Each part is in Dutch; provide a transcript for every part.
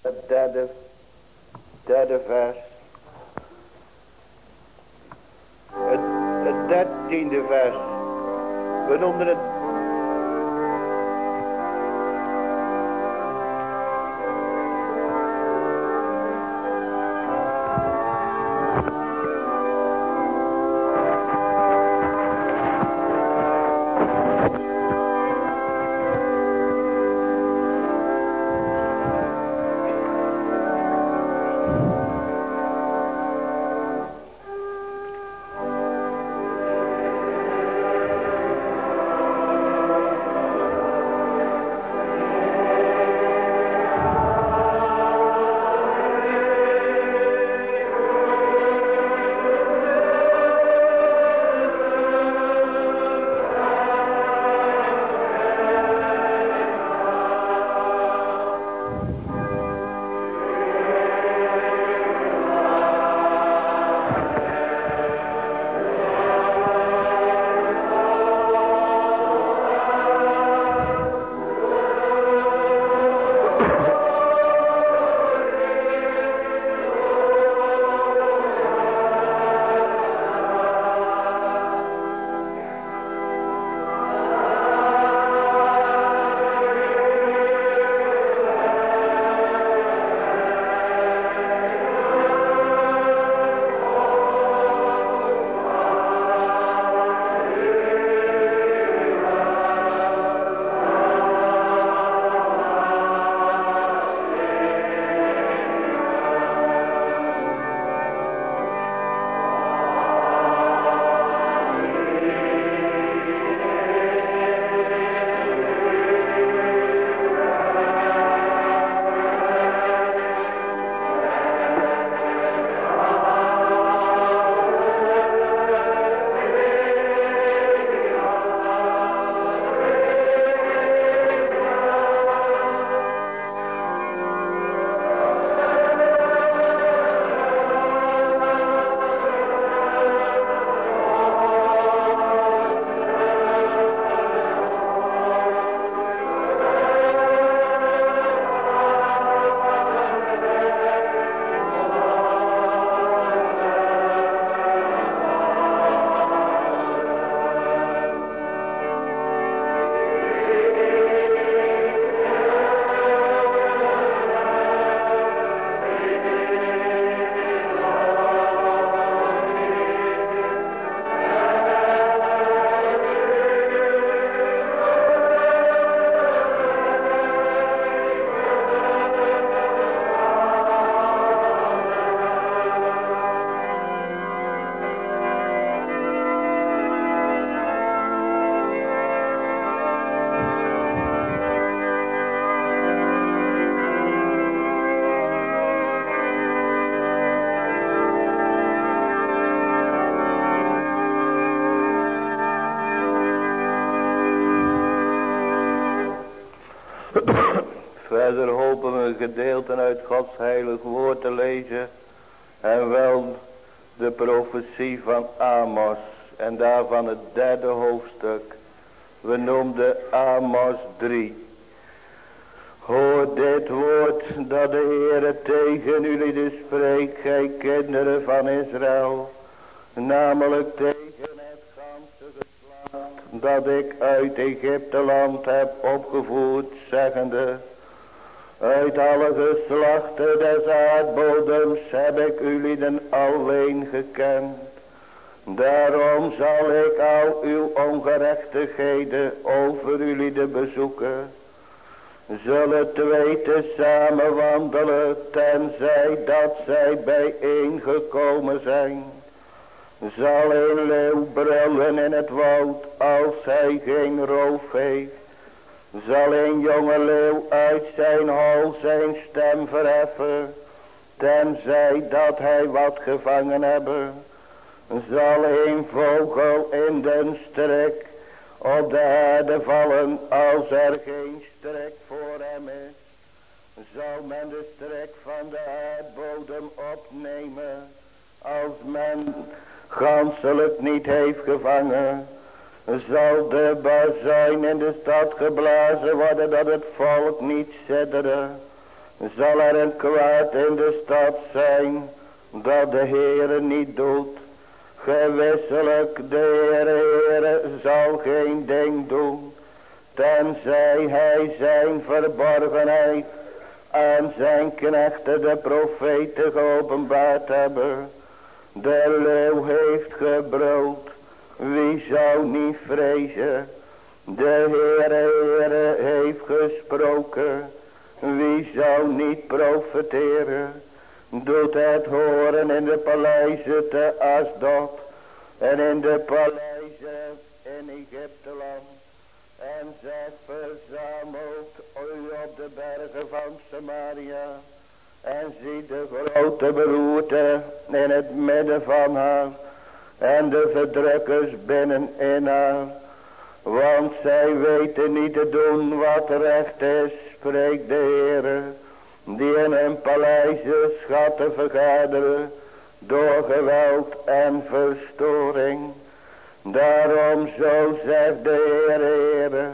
Het derde, derde vers. Het, het dertiende vers. We noemden het gedeelten uit Gods heilig woord te lezen. En wel de profetie van Amos. En daarvan het derde hoofdstuk. We noemden Amos 3. Hoor dit woord dat de Heere tegen jullie dus spreekt, gij kinderen van Israël. Namelijk tegen het ganse geslacht dat ik uit Egypte land heb opgevoerd, zeggende. Uit alle geslachten des aardbodems heb ik jullie alleen gekend. Daarom zal ik al uw ongerechtigheden over jullie de bezoeken. Zullen twee samen wandelen, tenzij dat zij bijeengekomen zijn. Zal een leeuw brullen in het woud, als hij geen roof heeft. Zal een jonge leeuw uit zijn hol zijn stem verheffen, tenzij dat hij wat gevangen hebben. Zal een vogel in den strik op de aarde vallen, als er geen strik voor hem is. Zal men de strik van de aardbodem opnemen, als men ganselijk niet heeft gevangen zal de bazuin in de stad geblazen worden dat het volk niet zitteren. zal er een kwaad in de stad zijn dat de Heere niet doet. Gewisselijk de Heere, Heere zal geen ding doen. Tenzij hij zijn verborgenheid aan zijn knechten de profeten geopenbaard hebben. De leeuw heeft gebrood. Wie zou niet vrezen? De Heere, heeft gesproken. Wie zou niet profeteren? Doet het horen in de paleizen te Asdod. En in de paleizen in Egypte land. En zegt verzamelt u op de bergen van Samaria. En ziet de grote beroerte in het midden van haar. En de verdrukkers binnenin haar. Want zij weten niet te doen wat recht is, spreekt de Heer. Die in hun paleizen schatten vergaderen. Door geweld en verstoring. Daarom zo zegt de Heer, Heer,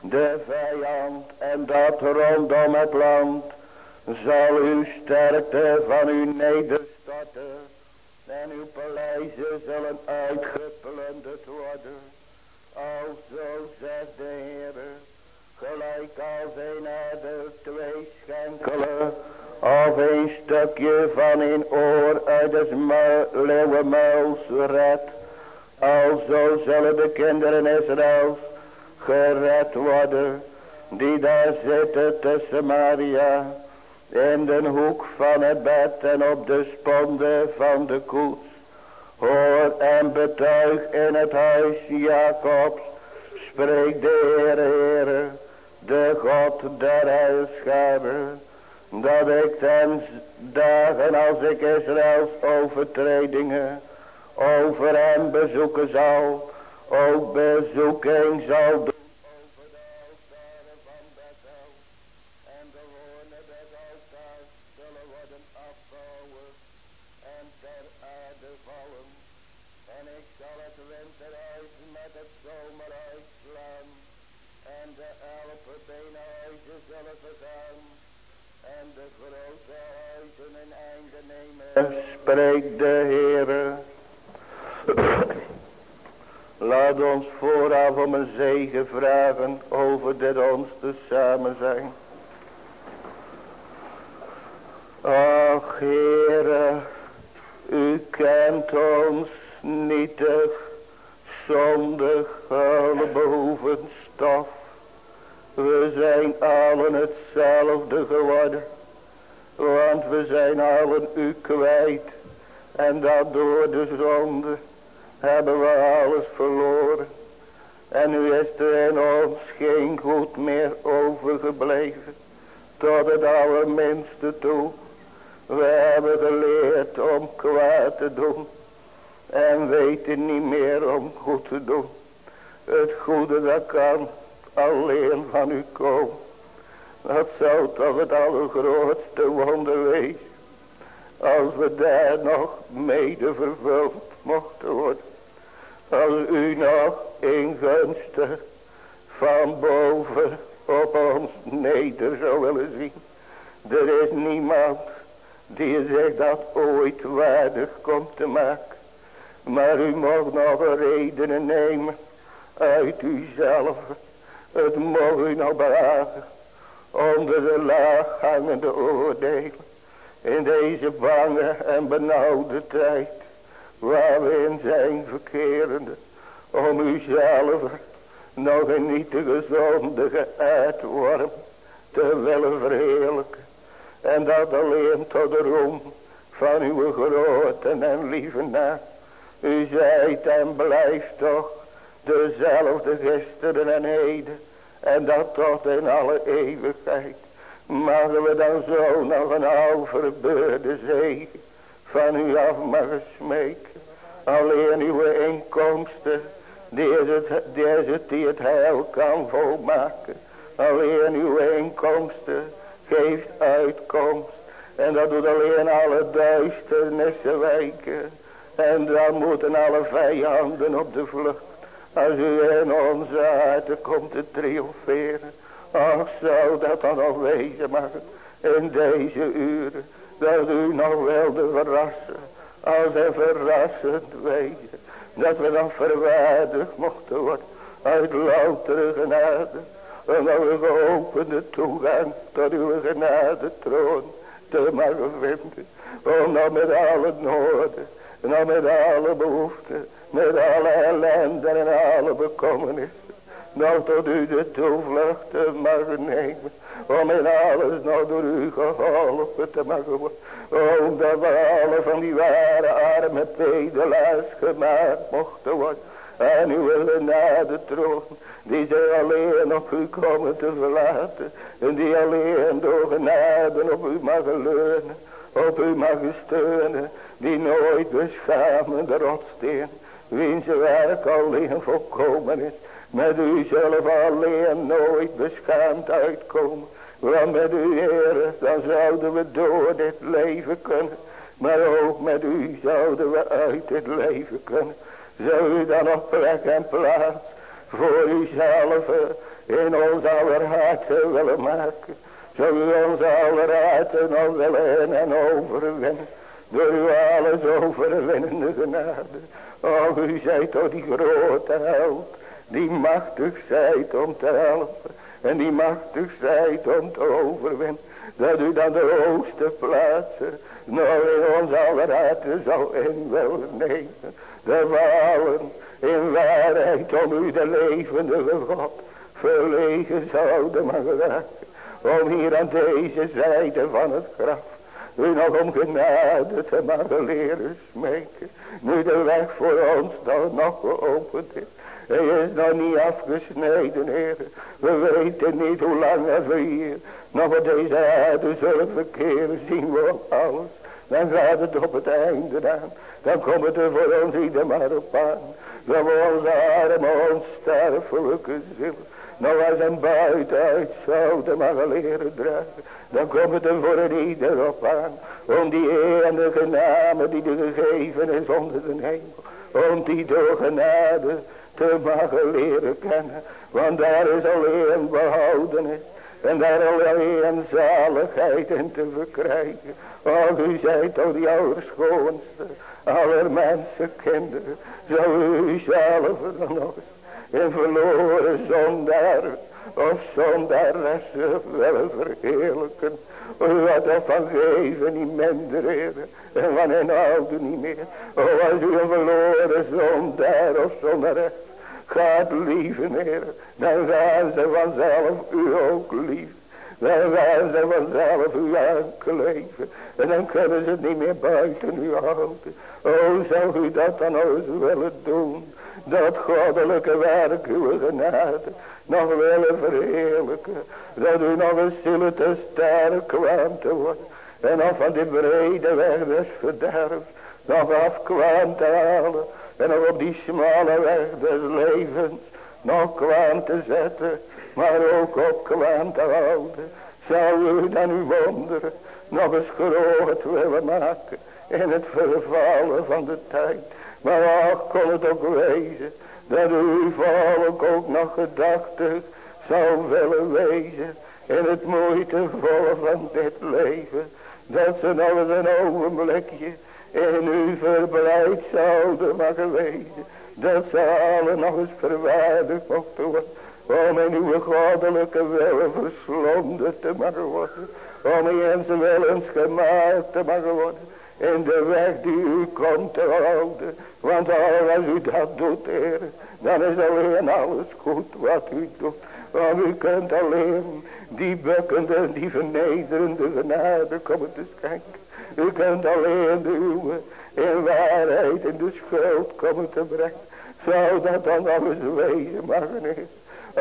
de vijand en dat rondom het land zal uw sterkte van u nederstorten en uw paleizen zullen uitgeplunderd worden. Alzo zegt de Heer, gelijk als een herder twee schenkelen of een stukje van een oor uit het leeuwenmuils redt. Alzo zullen de kinderen Israëls gered worden, die daar zitten tussen Maria, in de hoek van het bed en op de sponde van de koets. Hoor en betuig in het huis Jacobs, spreekt de Heere, de God der heilschade, dat ik ten dagen als ik Israëls overtredingen over hem bezoeken zal, ook bezoeking zal doen elfenbenenhuizen zullen vergaan. En de grote huizen een einde nemen. Spreekt de Heere. Laat ons vooraf om een zegen vragen over dit ons te samen zijn. Ach Heere, u kent ons nietig, zondig, alle stof. We zijn allen hetzelfde geworden, want we zijn allen u kwijt. En dat door de zonde hebben we alles verloren. En nu is er in ons geen goed meer overgebleven. Tot het allerminste toe. We hebben geleerd om kwaad te doen. En weten niet meer om goed te doen. Het goede dat kan alleen van u komen. Dat zou toch het allergrootste wonder wezen. Als we daar nog mede vervuld mochten worden. Als u nog in gunsten van boven op ons neder zou willen zien. Er is niemand die zich dat ooit waardig komt te maken. Maar u mag nog redenen nemen uit uzelf. Het mag u nog behagen onder de laaghangende oordelen. In deze bange en benauwde tijd waar we in zijn verkerende, om uzelf nog een nietige zondige uitworm te willen verheerlijken. En dat alleen tot de roem van uw grote en lieve naam. U zijt en blijft toch dezelfde gisteren en heden. En dat tot in alle eeuwigheid. Mogen we dan zo nog een overbeurde zegen van u af mogen smeken. Alleen uw inkomsten, die het, die het die het heil kan volmaken. Alleen uw inkomsten geeft uitkomst. En dat doet alleen alle duisternissen wijken. En dan moeten alle vijanden op de vlucht. Als u in onze harten komt te triomferen. Ach, zou dat dan nog wezen mag. in deze uren. Dat u nog wilde verrassen. Als een verrassend wezen. Dat we dan verwaardigd mochten worden. Uit loutere genade. En dat we geopende toegang tot uw genade troon te mogen vinden. Om dan met alle noorden. En dan met alle behoeften. Met alle ellende en alle bekommernissen. Nog tot u de toevlucht te mogen nemen. Om in alles nog door u geholpen te mogen worden. Omdat we alle van die ware arme pedelaars gemaakt mochten worden. En u willen naar de troon. Die zij alleen op u komen te verlaten. En die alleen door genade op u mag leunen. Op u mag steunen. Die nooit beschamen de rotsteen. Wiens werk alleen volkomen is. Met u zelf alleen nooit beschaamd uitkomen. Want met u Heer, dan zouden we door dit leven kunnen. Maar ook met u zouden we uit dit leven kunnen. Zou u dan op plek en plaats voor uzelf in ons aller harten willen maken. Zou u ons aller harten nog willen en overwinnen. Door uw alles overwinnende genade. Oh, u zijt toch die grote held. Die machtig zijt om te helpen. En die machtig zijt om te overwinnen. Dat u dan de hoogste plaatsen. Nou in ons aller zou in willen nemen. De walen in waarheid om u de levende God verlegen zouden mogen raken. Om hier aan deze zijde van het graf u nog om genade te mogen leren smeken. Nu de weg voor ons dan nog geopend is. Hij is nog niet afgesneden, Heer. We weten niet hoe lang we hier nog op deze aarde zullen verkeren. Zien we alles. Dan gaat het op het einde aan. Dan komt het er voor ons ieder maar op aan. Dat we onze arme onsterfelijke ziel nog als een buiten uit zouden mogen leren dragen. Dan komt het er voor een ieder op aan. Om die enige namen die er gegeven is onder de hemel. Om die door genade te mogen leren kennen. Want daar is alleen behoudenis. En daar alleen zaligheid in te verkrijgen. Want u zijt toch die allerschoonste. Aller mensen kinderen. Zou u zelf dan nog in verloren zondaar of zondaressen willen verheerlijken. Wat er van geven niet minder. En van inhouden niet meer. Als u een verloren zondaar of zondares gaat lieven, heren. Dan gaan ze vanzelf u ook lief. Dan gaan ze vanzelf u aankleven. En dan kunnen ze het niet meer buiten u houden. O, zou u dat dan eens willen doen. Dat goddelijke werk uw genade nog willen verheerlijken. Dat u nog een stille te sterk kwam te worden. En nog van die brede weg des verderfs nog afkwam te halen. En nog op die smalle weg des levens nog kwam te zetten. Maar ook op kwam te houden. Zou u dan uw wonderen nog eens groot willen maken. In het vervallen van de tijd. Maar ach kon het ook wezen dat uw volk ook nog gedachtig zou willen wezen in het moeitevolle van dit leven. Dat ze nog eens een ogenblikje in u verblijft zouden mogen wezen. Dat ze alle nog eens verwaardigd mochten worden. Om in uw goddelijke willen verslonden te mogen worden. Om in zijn willens gemaakt te mogen worden. In de weg die u komt te houden. Want als u dat doet, Heer, dan is alleen alles goed wat u doet. Want u kunt alleen die bukkende, die vernederende genade komen te schenken. U kunt alleen de uwe in waarheid in de schuld komen te brengen. Zou dat dan alles wezen mag, Heer.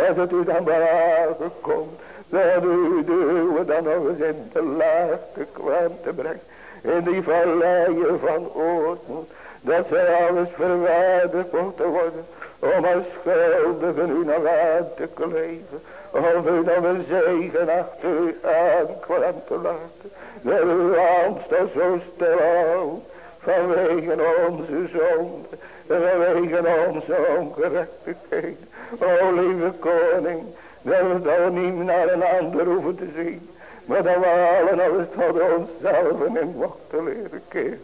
Als het u dan behagen komt, dat u de uwe dan eens in de laagte kwam te brengen. In die valleien van oorlog dat zij alles verwaardigd mochten worden. Om als schuldigen u nog aan te kleven. Of u nog een zegen achter u aankwam te laten. Dat uw hand toch zo stil. Vanwege onze zonde. Vanwege onze ongerechtigheid. O lieve koning. Dat we dan niet naar een ander hoeven te zien. Maar dat we allen eens tot onszelf in mochten leren keren.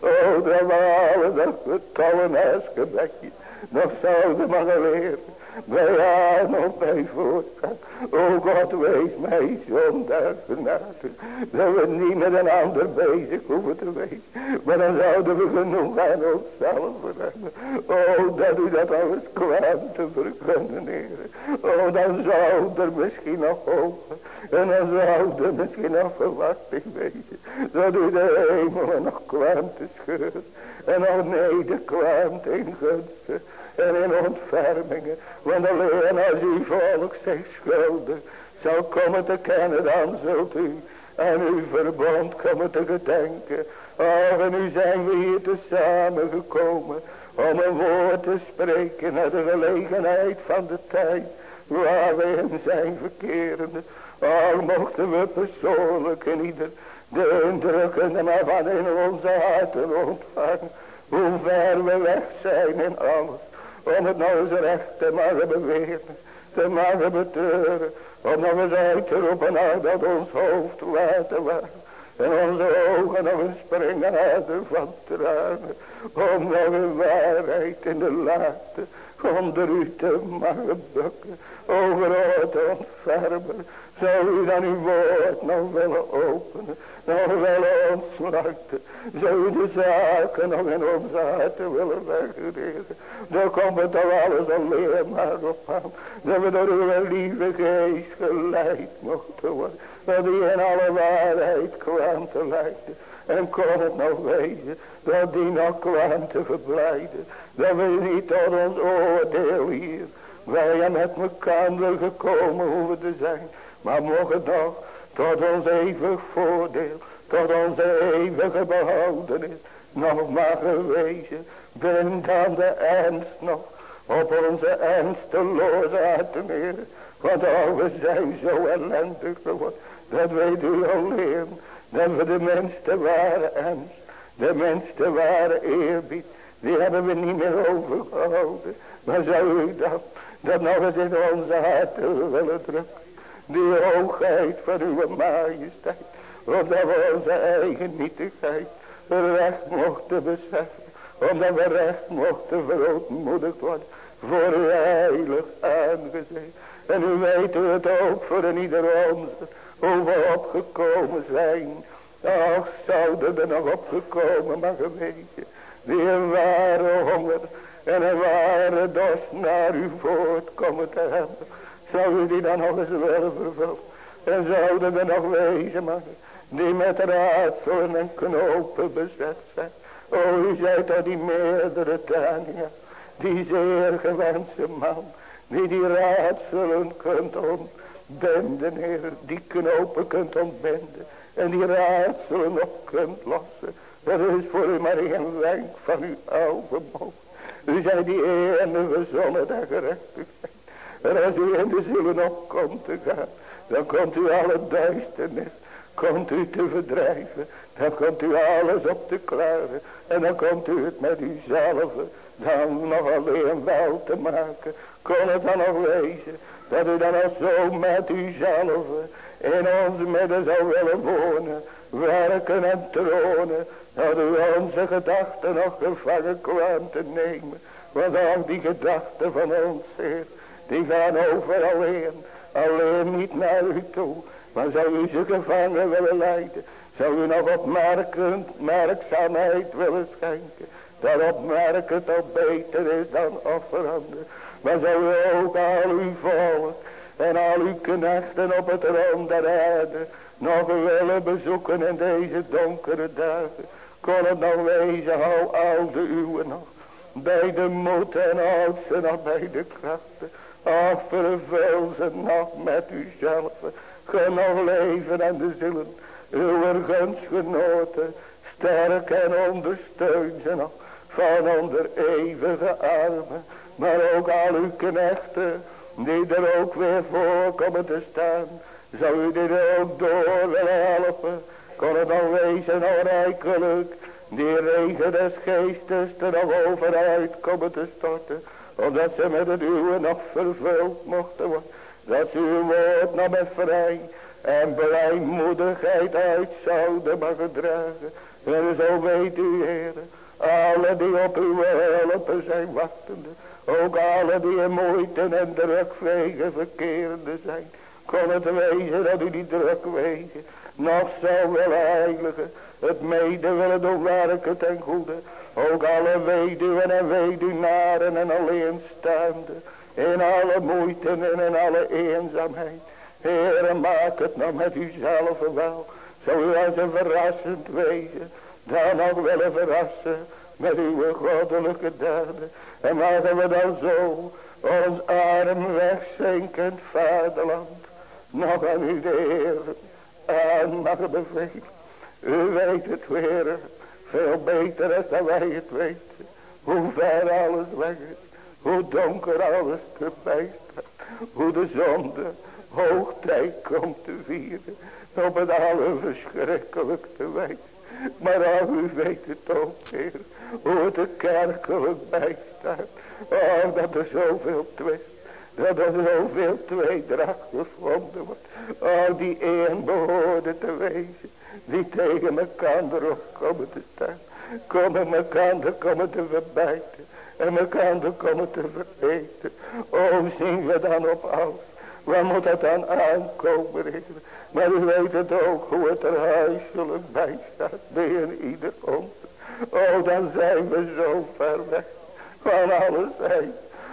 Oh, dat we allen dat we touwen huisgebekje nog zouden mogen leren. Wij aan op mijn voorkant. O God, wees mij zondaar genade. Dat we niet met een ander bezig hoeven te wezen. Maar dan zouden we genoeg aan onszelf hebben. O, dat u dat alles kwam te vergunnen, heren. O, dan zou er misschien nog hoop. En dan zou er misschien nog verwachting wezen. Dat u de hemel nog kwam te scheuren. En nog neder kwam in en in ontfermingen. Want alleen als uw volk zich schuldig zal komen te kennen, dan zult u aan uw verbond komen te gedenken. Oh, en nu zijn we hier te samen gekomen om een woord te spreken naar de gelegenheid van de tijd waar we in zijn verkerende. Oh, mochten we persoonlijk in ieder de indrukken en van in onze harten ontvangen. Hoe ver we weg zijn in alles. Om het nou eens recht te mogen bewegen. Te mogen betreuren. Om nog eens uit te roepen dat ons hoofd water was. En onze ogen nog eens springen uit van tranen. Om nog een waarheid in de laatste onder u te mogen bukken. O grote ontfermer. Zou u dan uw woord nog willen openen. Willen ontsluiten. Zou u de zaken nog in onze harten willen weggereden. Dan komt het toch alles alleen maar op aan. Dat we door uw lieve geest geleid mochten worden. Dat die in alle waarheid kwam te leiden. En kon het nog wezen dat die nog kwam te verblijden. Dat we niet tot ons oordeel hier. Wij met elkaar gekomen hoeven te zijn. Maar mocht het nog tot ons eeuwig voordeel. Tot onze eeuwige behoudenis. Nog maar gewezen. Ben dan de ernst nog. Op onze ernsteloze harten, Heer. Want oh, we zijn zo ellendig geworden. Dat weet u alleen. Dat we de mens te ware ernst. De mens te ware eerbied. Die hebben we niet meer overgehouden. Maar zou u dat, dat nog eens in onze harten willen drukken. Die hoogheid van uw majesteit. Omdat we onze eigen nietigheid recht mochten beseffen. Omdat we recht mochten verootmoedigd worden. Voor uw heilig aangezicht. En u weet het ook voor een ieder onze. Hoe we opgekomen zijn. Ach, zouden er nog opgekomen maar geweten. Die een ware honger en een ware dorst naar u voortkomen te hebben. Zou u die dan eens willen vervullen. En zouden er nog wezen maar die met raadselen en knopen bezet zijn. O, u zijt dat die meerdere Tania. Die zeer gewenste man. Die die raadselen kunt ontbinden, Heer. Die knopen kunt ontbinden. En die raadselen nog kunt lossen. Dat is voor u maar een wenk van uw oude mond. U zijt die enige zonne der gerechtigheid. En als u in de zielen opkomt te gaan. Dan komt u alle duisternis. Komt u te verdrijven. Dan komt u alles op te klaren. En dan komt u het met uzelf. Dan nog alleen wel te maken. Kon het dan nog wezen. Dat u dan al zo met uzelf. In ons midden zou willen wonen. Werken en tronen. Dat u onze gedachten nog gevangen kwam te nemen. Want al die gedachten van ons, Heer, die gaan over alleen. Alleen niet naar u toe. Maar zou u ze gevangen willen leiden. Zou u nog opmerkend merkzaamheid willen schenken. Dat opmerken toch beter is dan offeranden. Maar zou u ook al uw volk en al uw knechten op het rond der aarde nog willen bezoeken in deze donkere dagen. Kon het nog wezen, hou al de uwe nog. Bij de moed en houd ze bij de krachten. Ach, vervul ze nog met uzelf. Ge nog leven en de zullen uw gunstgenoten. Sterk en ondersteun ze nog van onder eeuwige armen. Maar ook al uw knechten die er ook weer voor komen te staan. Zou u dit ook door willen helpen? Kon het dan wezen al rijkelijk. Die regen des geestes er nog overuit komen te storten. Omdat ze met het uwe nog vervuld mochten worden. Dat uw woord nog met vrij en blijmoedigheid uit zouden mogen dragen. En zo weet u, Heer, alle die op uw helpen zijn wachtende. Ook alle die in moeite en drukvegen verkeerde zijn. Kon het wezen dat u die drukwegen nog zou willen heiligen. Het mede willen doen werken ten goede. Ook alle weduwen en weduwnaren en alleenstaande. In alle moeite en in alle eenzaamheid. Heere, maak het nou met uzelf wel. Zou u als een verrassend wezen. Dan nog willen verrassen met uw goddelijke daden. En mogen we dan zo ons arm wegzinkend vaderland nog aan u de Heer aan mag bevelen. U weet het weer veel beter dan wij het weten. Hoe ver alles weg is. Hoe donker alles erbij staat. Hoe de zonde hoogtijd komt te vieren. Op het allerverschrikkelijkste wijze. Maar al u weet het ook, Heer. Hoe het er kerkelijk bij staat. Oh, dat er zoveel twist. Dat er zoveel tweedracht gevonden wordt. Oh, die één behoorde te wezen. Die tegen elkaar erop komen te staan. Komen elkaar komen te verbijten. En elkaar komen te vergeten. Oh, zien we dan op alles. Waar moet dat dan aankomen? Maar u weet het ook hoe het er huiselijk bij staat. Bij ieder ons. Oh, dan zijn we zo ver weg van alles heen.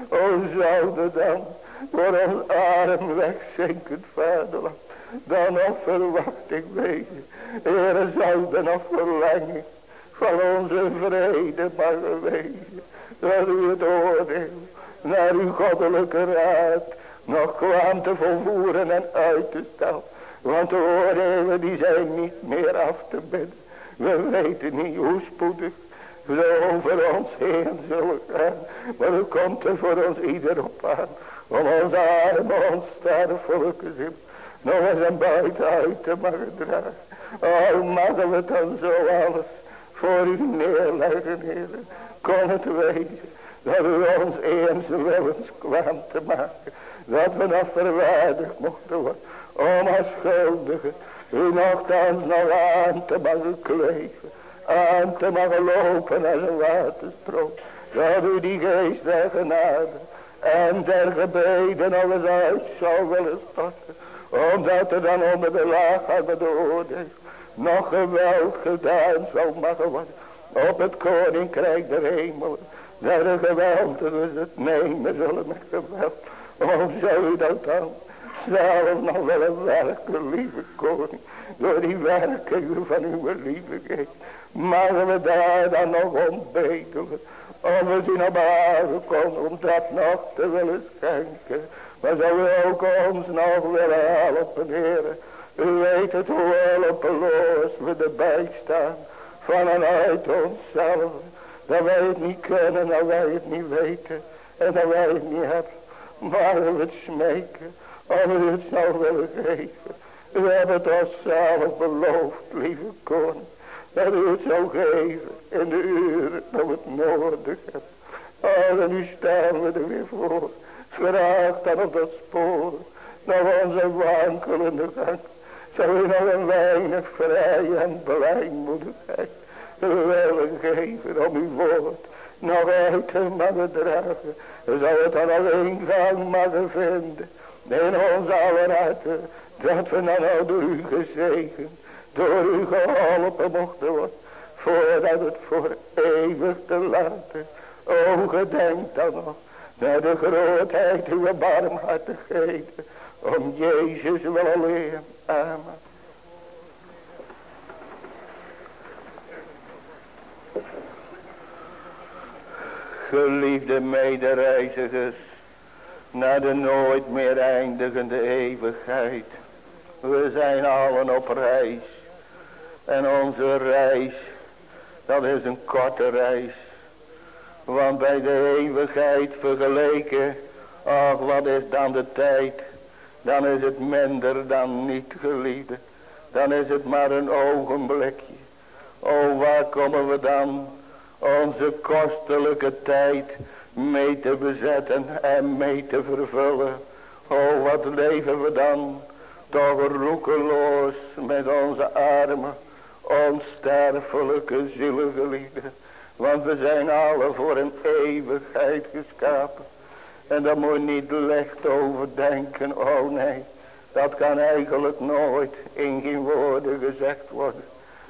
O, zouden dan voor ons arm wegzinkend vaderland. Dan nog verwachting wezen. Heere, zouden nog verlengen van onze vrede mag wezen. Dat u het oordeel naar uw goddelijke raad nog kwam te volvoeren en uit te stellen. Want de oordelen die zijn niet meer af te bidden. We weten niet hoe spoedig we over ons heen zullen gaan. Maar u komt er voor ons ieder op aan. Om onze arme, onsterfelijke zin nog eens een buiten uit te mogen dragen. Oh, mogen we dan zo alles voor u neerleggen, Heer. Kon het wezen dat u ons eens willens kwam te maken. Dat we nog verwaardigd mochten worden. Om als schuldige u nogthans nog aan te mogen kleven. Aan te mogen lopen als een waterstroom. Dat u die geest der genade en der gebeden alles uit zou willen storten. Omdat er dan onder de laag hebben de oordeel nog geweld gedaan zou mogen worden. Op het koninkrijk der hemel. Der de geweldigen het nemen zullen met geweld. Oh, zou u dat dan zelf nog willen werken, lieve koning. Door die werking van uw geest. Mogen we daar dan nog om bedelen. Om we zien op aarde komen om dat nog te willen schenken. Maar zou u ook ons nog willen helpen, heren. U weet het hoe hulpeloos we erbij staan. Van en uit onszelf. Dat wij het niet kunnen, dat wij het niet weten. En dat wij het niet hebben. Maar we het smeken. Of u het zou willen geven. U hebt het ons zelf beloofd, lieve koning. Dat u het zou geven in de uren dat we het nodig hebben. Oh, en nu staan we er weer voor. Vraag dan op dat spoor. Naar onze wankelende gang. Zou nog een weinig vrij en blijmoedigheid willen geven om uw woord nog uit te mogen dragen. Zou het dan alleen gang mogen vinden in ons aller harten. Dat we dan ook door u gezegend, door u geholpen mochten worden. Voordat het voor eeuwig te laten. O gedenk dan nog naar de grootheid uw barmhartigheden. Om Jezus wel alleen. Amen. Geliefde medereizigers, naar de nooit meer eindigende eeuwigheid. We zijn allen op reis. En onze reis, dat is een korte reis. Want bij de eeuwigheid vergeleken, ach wat is dan de tijd. Dan is het minder dan niet geliefde. Dan is het maar een ogenblikje. O waar komen we dan onze kostelijke tijd mee te bezetten en mee te vervullen. O wat leven we dan toch roekeloos met onze armen, onsterfelijke zielengelieden. Want we zijn alle voor een eeuwigheid geschapen. En daar moet je niet licht over denken, oh nee. Dat kan eigenlijk nooit in geen woorden gezegd worden.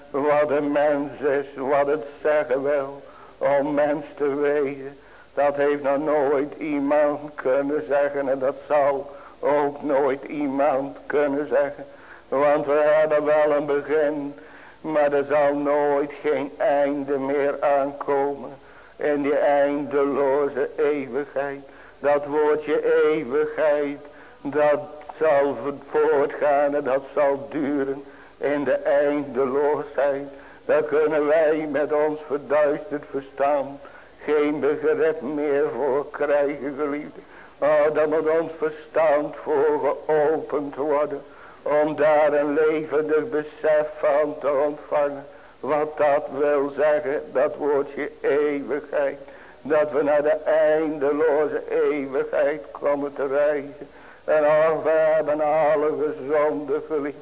Wat een mens is, wat het zeggen wil, om mens te wezen. Dat heeft nog nooit iemand kunnen zeggen en dat zal ook nooit iemand kunnen zeggen. Want we hebben wel een begin, maar er zal nooit geen einde meer aankomen. In die eindeloze eeuwigheid. Dat woordje eeuwigheid, dat zal voortgaan en dat zal duren in de eindeloosheid. Daar kunnen wij met ons verduisterd verstand geen begrip meer voor krijgen geliefde. Oh, dan moet ons verstand voor geopend worden. Om daar een levendig besef van te ontvangen. Wat dat wil zeggen, dat woordje eeuwigheid. Dat we naar de eindeloze eeuwigheid komen te reizen. En al we hebben alle gezonde geliefd.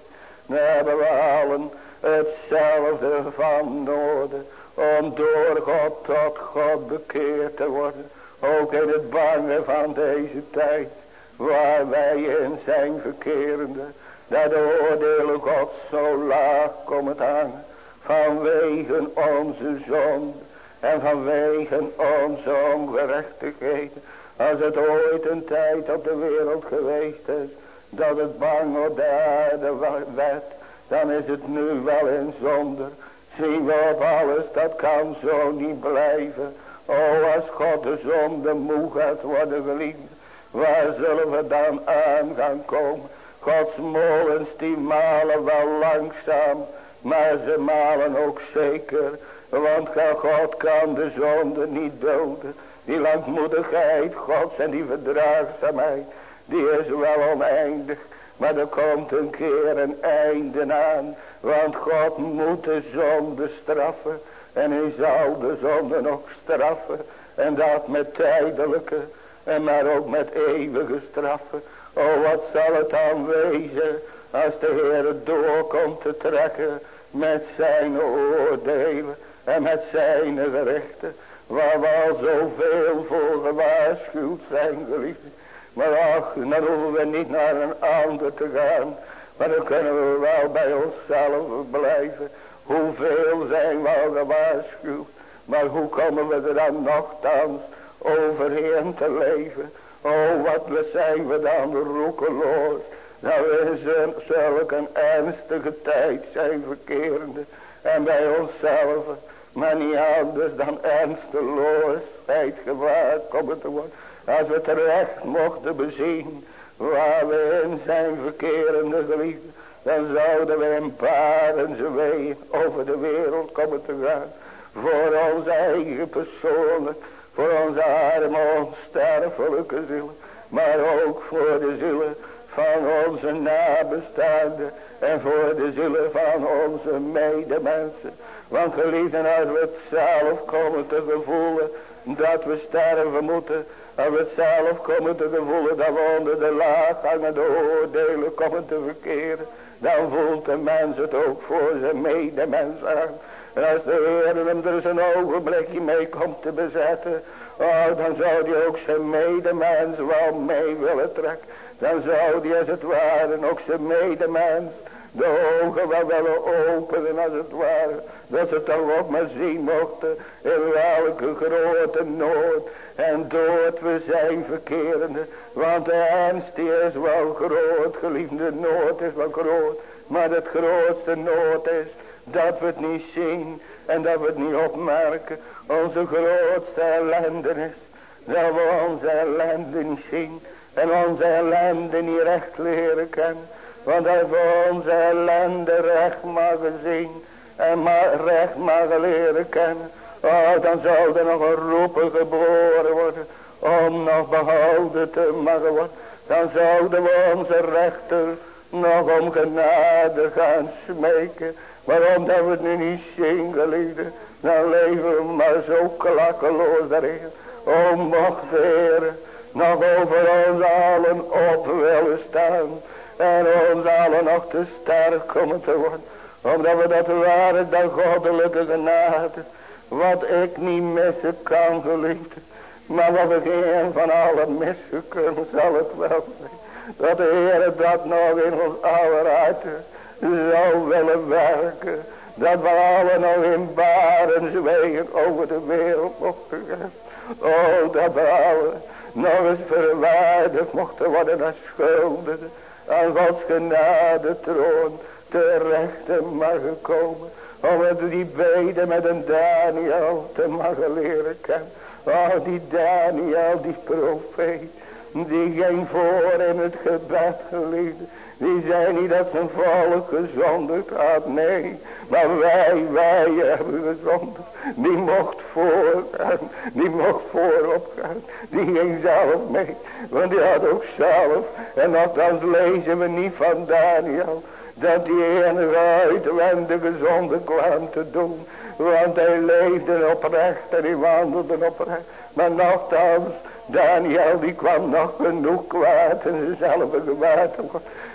Dan hebben we allen hetzelfde van nodig. Om door God tot God bekeerd te worden. Ook in het bange van deze tijd. Waar wij in zijn verkerende. Dat de oordelen God zo laag komen hangen. Vanwege onze zonde. En vanwege onze ongerechtigheden. Als het ooit een tijd op de wereld geweest is. Dat het bang op de aarde werd. Dan is het nu wel in zonde. Zien we op alles. Dat kan zo niet blijven. O als God de zonde moe gaat worden geliefd. Waar zullen we dan aan gaan komen? Gods molens die malen wel langzaam. Maar ze malen ook zeker. Want God kan de zonde niet doden. Die langmoedigheid Gods en die verdraagzaamheid. Die is wel oneindig. Maar er komt een keer een einde aan. Want God moet de zonde straffen. En hij zal de zonde nog straffen. En dat met tijdelijke. En maar ook met eeuwige straffen. Oh wat zal het dan wezen. Als de Heer het door komt te trekken. Met zijn oordelen. En met zijn gerichten. Waar we al zoveel voor gewaarschuwd zijn geliefd. Maar ach, dan hoeven we niet naar een ander te gaan. Maar dan kunnen we wel bij onszelf blijven. Hoeveel zijn we al gewaarschuwd. Maar hoe komen we er dan nogthans overheen te leven. Oh wat we zijn we dan roekeloos. Nou we een ernstige tijd zijn verkerende. En bij onszelf. Maar niet anders dan ernsteloosheid gewaar komen te worden. Als we terecht mochten bezien. Waar we in zijn verkerende geliefde dan zouden we in paren wee over de wereld komen te gaan. Voor onze eigen personen. Voor onze arme onsterfelijke zielen. Maar ook voor de zielen van onze nabestaanden. En voor de zielen van onze medemensen. Want geliefden als we het zelf komen te gevoelen. Dat we sterven moeten. Als we het zelf komen te gevoelen dat we onder de laag hangen de oordelen komen te verkeren. Dan voelt de mens het ook voor zijn medemens aan. En als de Heer hem er zijn ogenblikje mee komt te bezetten. Oh, dan zou hij ook zijn medemens wel mee willen trekken. Dan zou hij als het ware ook zijn medemens de ogen wel willen openen als het ware. Dat ze toch ook maar zien mochten in welke grote nood en dood we zijn verkerende. Want de ernst is wel groot, geliefde nood is wel groot. Maar het grootste nood is dat we het niet zien en dat we het niet opmerken. Onze grootste ellendenis. Dat we onze ellende niet zien en onze ellende niet recht leren kennen. Want als we onze ellende recht mogen zien en maar recht mogen leren kennen. Oh, dan zou er nog een roepen geboren worden om nog behouden te mogen worden. Dan zouden we onze rechter nog om genade gaan smeken. Maar omdat we nu niet zien gelieden, dan leven we maar zo klakkeloos daarin. O mocht de Heer nog over ons allen op willen staan. En ons allen nog te sterk komen te worden. Omdat we dat ware, dat goddelijke genade. Wat ik niet missen kan, geliefde. Maar wat ik geen van allen missen kunnen, zal het wel zijn. Dat de Heer dat nog in ons oude hart zou willen werken. Dat we allen nog in baren zwegen over de wereld mochten gaan. Oh, dat we allen nog eens verwaardigd mochten worden als schulden. Aan Gods genade troon terecht mag komen. Om het die beden met een Daniel te mogen leren kennen. Oh, die Daniel, die profeet. Die ging voor in het gebed geliefd. Die zei niet dat zijn volk gezondigd had. Nee. Maar wij, wij hebben gezondigd. Die mocht voorgaan. Die mocht voorop gaan. Die ging zelf mee. Want die had ook zelf. En nogthans lezen we niet van Daniel. Dat die enige uitwendige zonde kwam te doen. Want hij leefde oprecht en hij wandelde oprecht. Maar nogthans, Daniel die kwam nog genoeg kwaad en zelf gewaard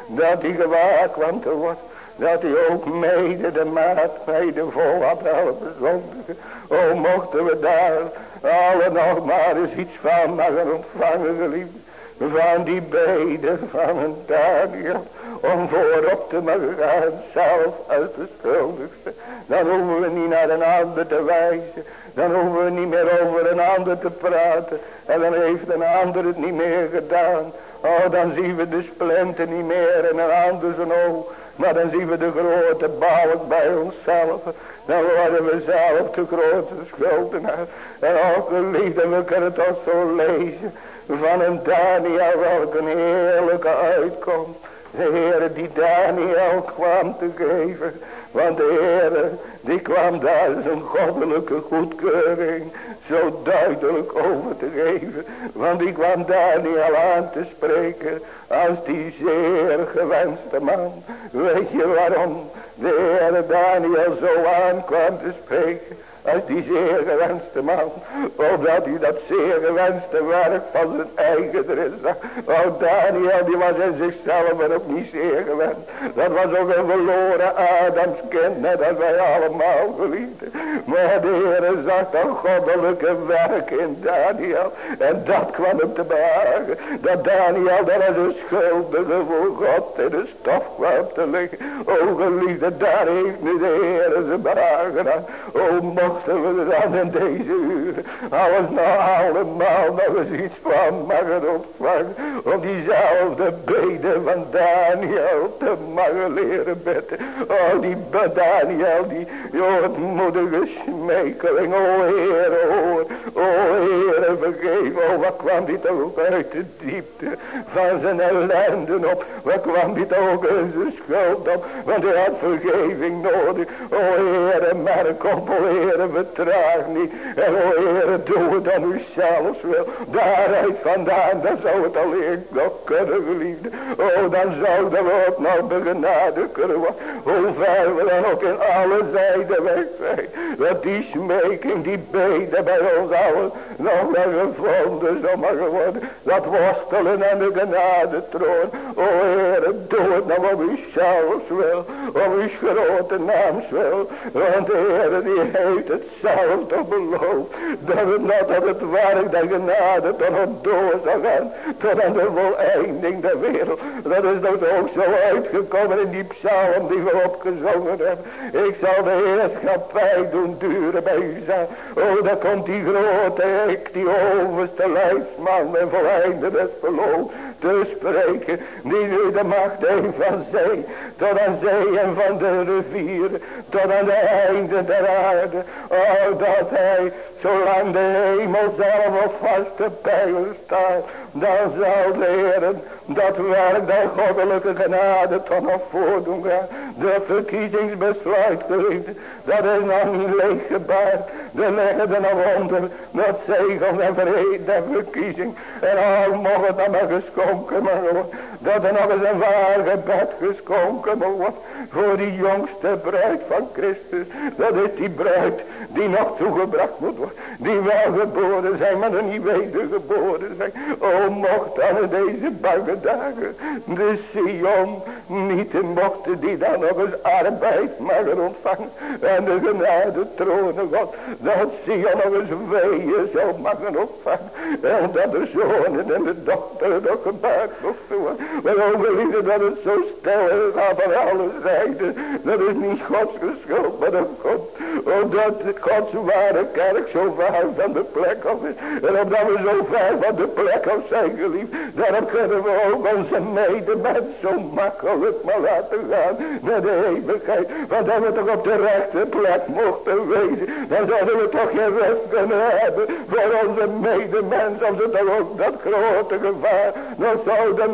Dat hij gewaar kwam te worden. Dat hij ook mede de maat mede vol had helpen zondigen. O mochten we daar alle nog maar eens iets van mogen ontvangen geliefd. Van die beden van een Daniel om voorop te mogen gaan, zelf uit de schuldigste. Dan hoeven we niet naar een ander te wijzen. Dan hoeven we niet meer over een ander te praten. En dan heeft een ander het niet meer gedaan. Oh, dan zien we de splinter niet meer in een ander zijn oog. Maar dan zien we de grote balk bij onszelf. Dan worden we zelf de grote schuldenaar. En ook de liefde, we kunnen toch zo lezen. Van een Daniel, welke een heerlijke uitkomst. De Heer die Daniel kwam te geven. Want de Heer die kwam daar zijn goddelijke goedkeuring zo duidelijk over te geven. Want die kwam Daniel aan te spreken als die zeer gewenste man. Weet je waarom de Heer Daniel zo aankwam te spreken? Als die zeer gewenste man. Omdat hij dat zeer gewenste werk van zijn eigen erin zag. Oh Daniel die was in zichzelf en ook niet zeer gewend. Dat was ook een verloren Adams kind. Net als wij allemaal geliefden. Maar de Heer zag dat goddelijke werk in Daniel. En dat kwam hem te behagen. Dat Daniel daar als een schuldige voor God in de stof kwam te liggen. O geliefde daar heeft nu de Heer zijn behagen aan. O mocht mochten we dan in deze uur alles nou allemaal nog eens iets van mogen ontvangen. Om diezelfde beden van Daniel te mogen leren bidden. Oh die Daniel die moedige smekeling. O Heer hoor. O Heer vergeef. Oh wat kwam dit ook uit de diepte van zijn ellende op. Wat kwam dit ook in zijn schuld op. Want hij had vergeving nodig. O Heer merk op. O Heer vertraag niet. En o Heer, doe het dan u zelfs wel. Daaruit vandaan, dan zou het alleen nog kunnen geliefde. Oh, dan zouden we ook nog begenade kunnen worden. Hoe ver we dan ook in alle zijden weg zijn. Dat die smeking, die beden bij ons allen nog wel gevonden zou mogen worden. Dat worstelen aan de genade troon. O Heer, doe het nou om u zelfs wel. Om uw grote naams wel. Want de Heer die heeft het zelf toch beloofd. Dat het dat het werk genade tot het door zou gaan. Tot aan de voleinding der wereld. Dat is dus ook zo uitgekomen in die psalm die we opgezongen hebben. Ik zal de heerschappij doen duren bij u zijn. Oh, daar komt die grote ik, die overste leidsman en voleinde des verloofd te spreken. Die nu de macht heeft van zee tot aan zee en van de rivier tot aan de einde der aarde. Oh, dat hij zolang de hemel zelf op vaste pijlen staat. Dan zal de dat werk der goddelijke genade toch nog voordoen gaan. De verkiezingsbesluit geliefd. Dat is nog niet leeg gebaard. De er nog onder. Dat zegel en vrede der verkiezing. En al mocht het dan maar geschonken worden. Dat er nog eens een waar gebed geschonken wordt. Voor die jongste bruid van Christus. Dat is die bruid die nog toegebracht moet worden. Die wel geboren zijn, maar nog niet wedergeboren zijn. O mocht dan deze buigen dagen. De Sion niet mochten die dan nog eens arbeid mogen ontvangen. En de genade tronen God. Dat Sion nog eens weeën zou mogen ontvangen. En dat de zonen en de dochteren nog gebaard mochten worden. Maar overlieden dat het zo stil gaat van alle zijden. Dat is niet Gods geschuld, maar dat God. Omdat Gods ware kerk zo ver van de plek af is. En omdat we zo ver van de plek af zijn geliefd. Daarom kunnen we ook onze medemens zo makkelijk maar laten gaan naar de eeuwigheid. Want als we toch op de rechte plek mochten wezen. Dan zouden we toch geen rust kunnen hebben voor onze medemens. Of ze toch ook dat grote gevaar nog zouden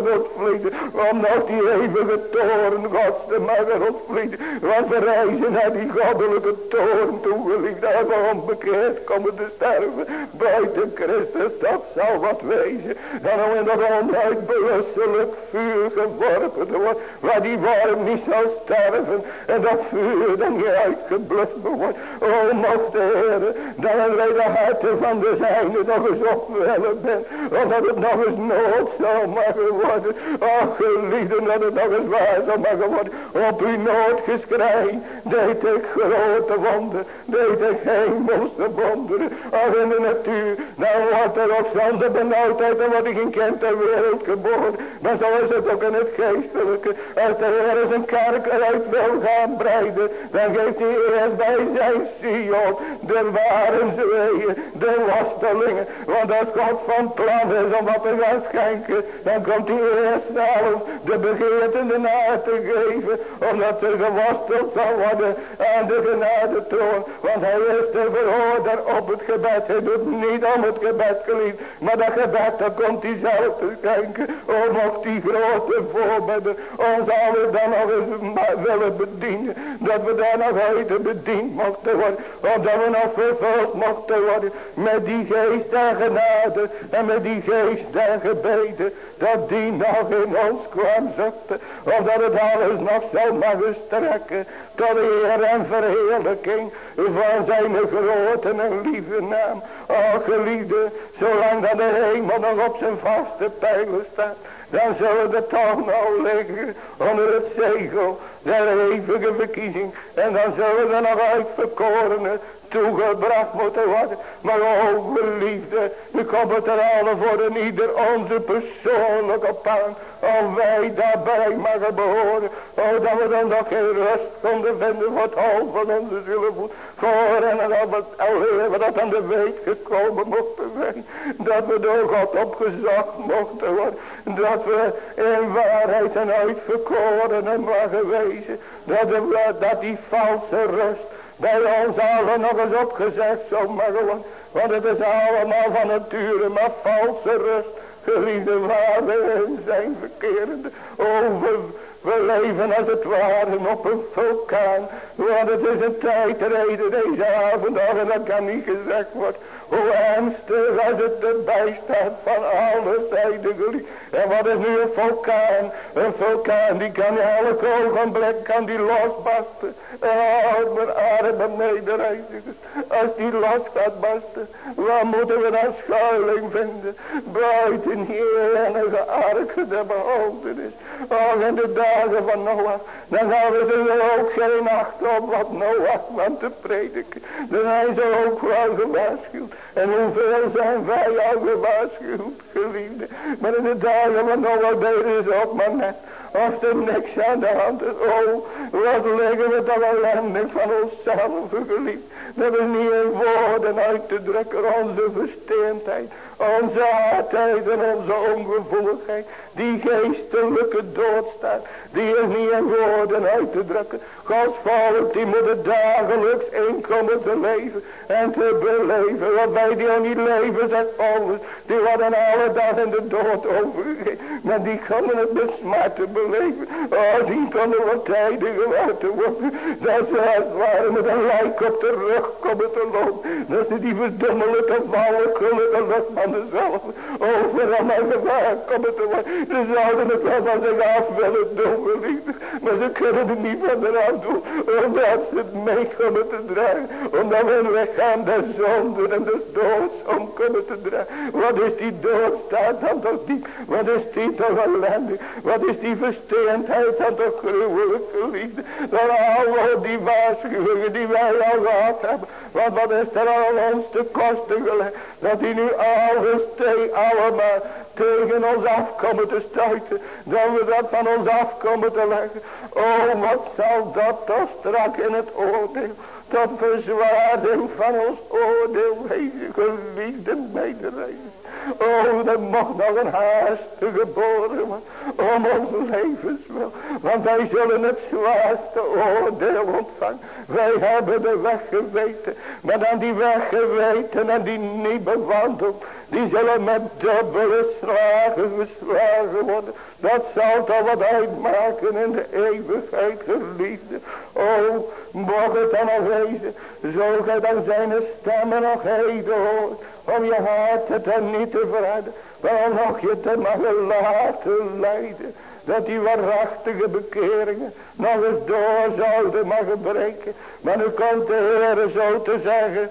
mogen ontvlieden. Om nog die eeuwige toren gods te mogen ontvlieden. Want we reizen naar die goddelijke toren toe geliefd. Dat we onbekeerd komen te sterven. Buiten Christus dat zal wat wezen. Dan in dat onuitbewustelijk vuur geworpen wordt. Waar die warm niet zal sterven. En dat vuur dan niet uitgeblust wordt. O mocht de Heer. Dan wij de harten van de zijne nog eens opwellen bent. Omdat het nog eens nood zou mogen worden. Ach gelieden dat het nog eens waar zou mogen worden. Op uw noodgeschrei deed ik grote wonden. Deed ik hemelse wonderen. Ach in de natuur. Dan wordt er op zonder benauwdheid en wat ik in kent ter wereld geboren. Maar zo is het ook in het geestelijke. Als de Heer zijn kerk eruit wil gaan breiden. Dan geeft hij eerst bij zijn Sion. De ware zweeën. De wastelingen. Want als God van plan is om wat te gaan schenken. Dan komt eerst zelf de begeerten na te geven. Omdat er gewasteld zal worden aan de genade troon. Want hij is de verhoorder op het gebed. Hij doet niet om het gebed geliefd. Maar dat gebed, komt hij zelf te schenken. O, mocht die grote voorbidden ons allen dan nog eens willen bedienen. Dat we daar nog uit bediend mochten worden. Omdat we nog vervuld mochten worden met die geest en genade. En met die geest en gebeden. Dat die nog in ons kwam zochten. Omdat het alles nog zou mogen strekken. Tot eer en verheerlijking van zijn grote en lieve naam. O geliefde, zolang dat de hemel nog op zijn vaste pijlen staat. Dan zullen we toch nou liggen onder het zegel der eeuwige verkiezing. En dan zullen we nog uitverkorenen toegebracht moeten worden. Maar o liefde, nu komt het er alle voor en ieder onze persoonlijke aan. Of wij daarbij mogen behoren. O dat we dan nog geen rust konden vinden voor het hoofd van onze zielevoet. Voor en dat we alweer dat aan de weet gekomen mochten zijn. Dat we door God opgezocht mochten worden. Dat we in waarheid en uitverkoren en mogen wezen. Dat, we, dat die valse rust bij ons allen nog eens opgezegd zou mogen Want het is allemaal van nature maar valse rust. Geliefde waar we in zijn verkerende. Over we leven als het ware op een vulkaan. Want het is een tijdreden deze avond en dat kan niet gezegd worden. Hoe ernstig als het erbij staat van alle zijden. En wat is nu een vulkaan? Een vulkaan die kan in elk ogenblik kan die losbarsten. Oh, mijn arme medereizigers. Als die los gaat barsten. Waar moeten we dan schuiling vinden? Buiten hier enige arken der beholdenis. Oh, in de dagen van Noach. Dan hadden ze er ook geen acht op wat Noach want te prediken. Dan zijn ze ook wel gewaarschuwd. En hoeveel zijn wij al gewaarschuwd, geliefde. Maar in de dagen van deden ze ook maar net. Of er niks aan de hand is. Oh, wat leggen we dan ellende van onszelf, geliefd. Dat is niet in woorden uit te drukken onze versteendheid. Onze hardheid en onze ongevoeligheid. Die geestelijke doodstaat. Die is niet in woorden uit te drukken. Gods volk die moet het dagelijks inkomen te leven. En te beleven. Waarbij die al niet leven zegt Paulus. Die worden alle dag in de dood overgegeven. Maar die kunnen het te beleven. Oh die kunnen wat tijden gewachten worden. Dat ze als het ware met een lijk op de rug komen te lopen. Dat ze die verdommelijke vallen kunnen luchtman mezelf. Overal maar gevaar komen te worden. Ze zouden het wel van zich af willen doen, geliefde. Maar ze kunnen het niet van eraf doen. Omdat ze het mee komen te dragen. Omdat we weg gaan de zonde en de dood om kunnen te dragen. Wat is die dood staat dan toch diep. Wat is die toch ellendig. Wat is die versteendheid dan toch gruwelijk, geliefde. Dan alle die waarschuwingen die wij al gehad hebben. Want wat is er al ons te kosten gelegd. Dat die nu alles tegen allemaal tegen ons afkomen te stuiten. Dat we dat van ons afkomen te leggen. Oh wat zal dat toch strak in het oordeel. Tot verzwaarding van ons oordeel wezen geliefde medereden. Oh, er mocht nog een haast geboren om ons levenswil. Want wij zullen het zwaarste oordeel ontvangen. Wij hebben de weg geweten. Maar dan die weg geweten en die niet bewandeld. Die zullen met dubbele slagen geslagen worden. Dat zal toch wat uitmaken in de eeuwigheid geliefde. Oh, mocht het dan nog wezen. Zo gij dan zijn stemmen nog heden hoort om je hart er niet te verraden, maar om nog je te mogen laten leiden. Dat die waarachtige bekeringen nog eens door zouden mogen breken. Maar nu komt de Heer zo te zeggen.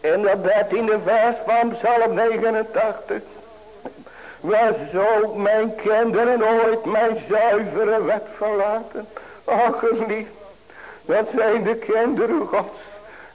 In de dertiende vers van Psalm 89. Waar zo mijn kinderen ooit mijn zuivere wet verlaten. Och geliefd, dat zijn de kinderen gods.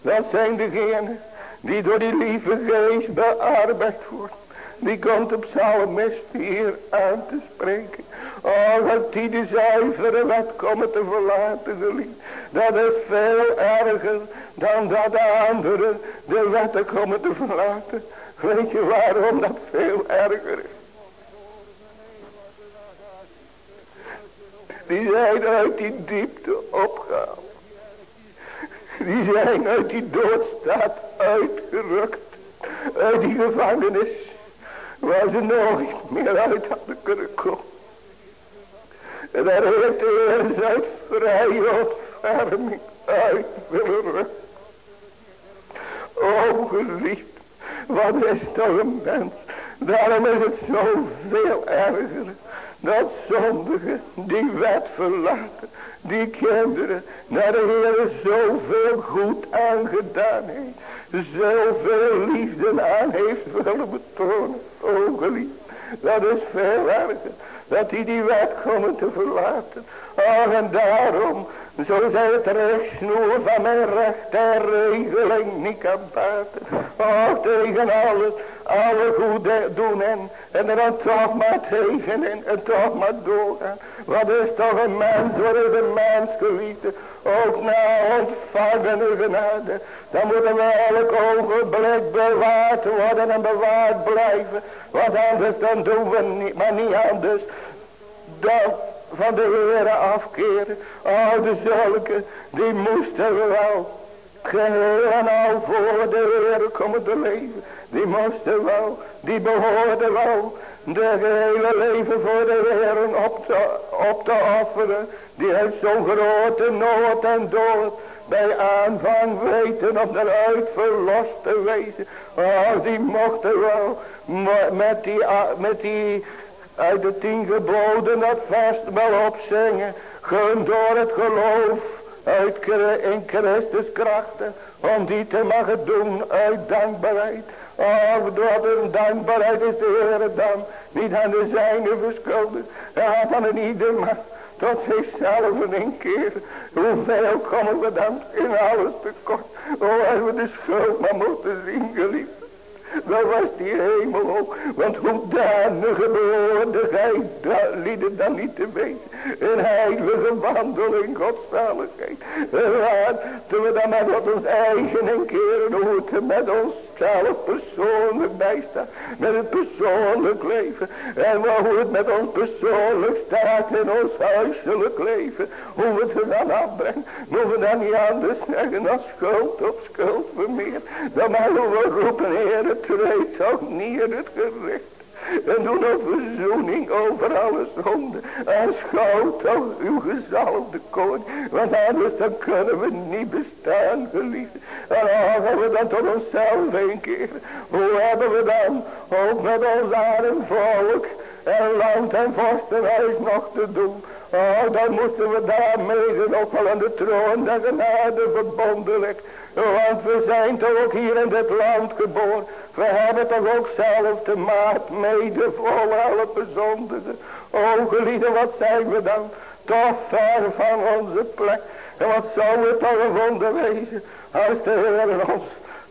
Dat zijn degenen die door die lieve geest bearbeid worden. Die komt op psalmist hier aan te spreken. Oh, dat die de zuivere wet komen te verlaten, geliefd. Dat is veel erger dan dat de anderen de wetten komen te verlaten. Weet je waarom dat veel erger is? Die zijn uit die diepte opgehaald. Die zijn uit die doodstaat uitgerukt. Uit die gevangenis. Waar ze nooit meer uit hadden kunnen komen. En daar heeft de Heer zijn vrije ontferming uit willen rukken. O geliefd. Wat is toch een mens. Daarom is het zoveel erger. Dat zondige die wet verlaten die kinderen naar de Heer zoveel goed aangedaan heeft. Zoveel liefde aan heeft willen betonen. O geliefd, dat is veel. Dat hij die wet komen te verlaten. Oh, en daarom, zo zij het rechtsnoer van mijn recht regeling niet kan baten. Tegen alles alle goed doen en, en er dan toch maar tegen en, en toch maar doorgaan. Wat is toch een mens, wat is een mens geliefde, ook na ontvangene genade. Dan moeten we elk ogenblik bewaard worden en bewaard blijven. Want anders dan doen we niet, maar niet anders dan van de Heere afkeren. Oh, de zulke, die moesten we wel geheel al voor de Heere komen te leven. Die moesten wel, die behoorden wel de hele leven voor de Heer op te, op te offeren. Die heeft zo'n grote nood en dood bij aanvang weten om eruit verlost te wezen. Oh, die mochten wel met die, met die uit de tien geboden dat vast wel opzingen. Gun door het geloof uit, in Christus krachten. Om die te mogen doen uit dankbaarheid. Oh, wat een dankbaarheid is de Heer dan. Niet aan de zijne verschuldigd. Ja, van een ieder maar tot zichzelf in een keer. Hoeveel komen we dan in alles tekort. Oh, als we de schuld maar moeten zien, geliefd. Dat was die hemel ook. Want hoe danige behoorde gij lieden dan niet te weten. Een heilige wandeling, godzaligheid. Laten we dan met ons eigen en keren hoe het met ons zelf persoonlijk bijstaan. Met het persoonlijk leven. En hoe het met ons persoonlijk staat in ons huiselijk leven. Hoe we het er dan afbrengen. Moeten we dan niet anders zeggen als schuld op schuld vermeer. Dan mogen we roepen, Heer, treed ook neer het gericht. En doe nog verzoening over alle zonde. En schouw toch uw gezalfde koning. Want anders dan kunnen we niet bestaan geliefd. En dan gaan we dan tot onszelf een keer. Hoe hebben we dan ook met ons arm volk en land en vorstenhuis nog te doen. Oh, dan moeten we daarmee nog wel aan de troon der genade verbonden Want we zijn toch ook hier in dit land geboren. We hebben toch ook zelf de maat mede voor alle bezondigen. O gelieden, wat zijn we dan? Toch ver van onze plek. En wat zou het toch een wezen als de Heer ons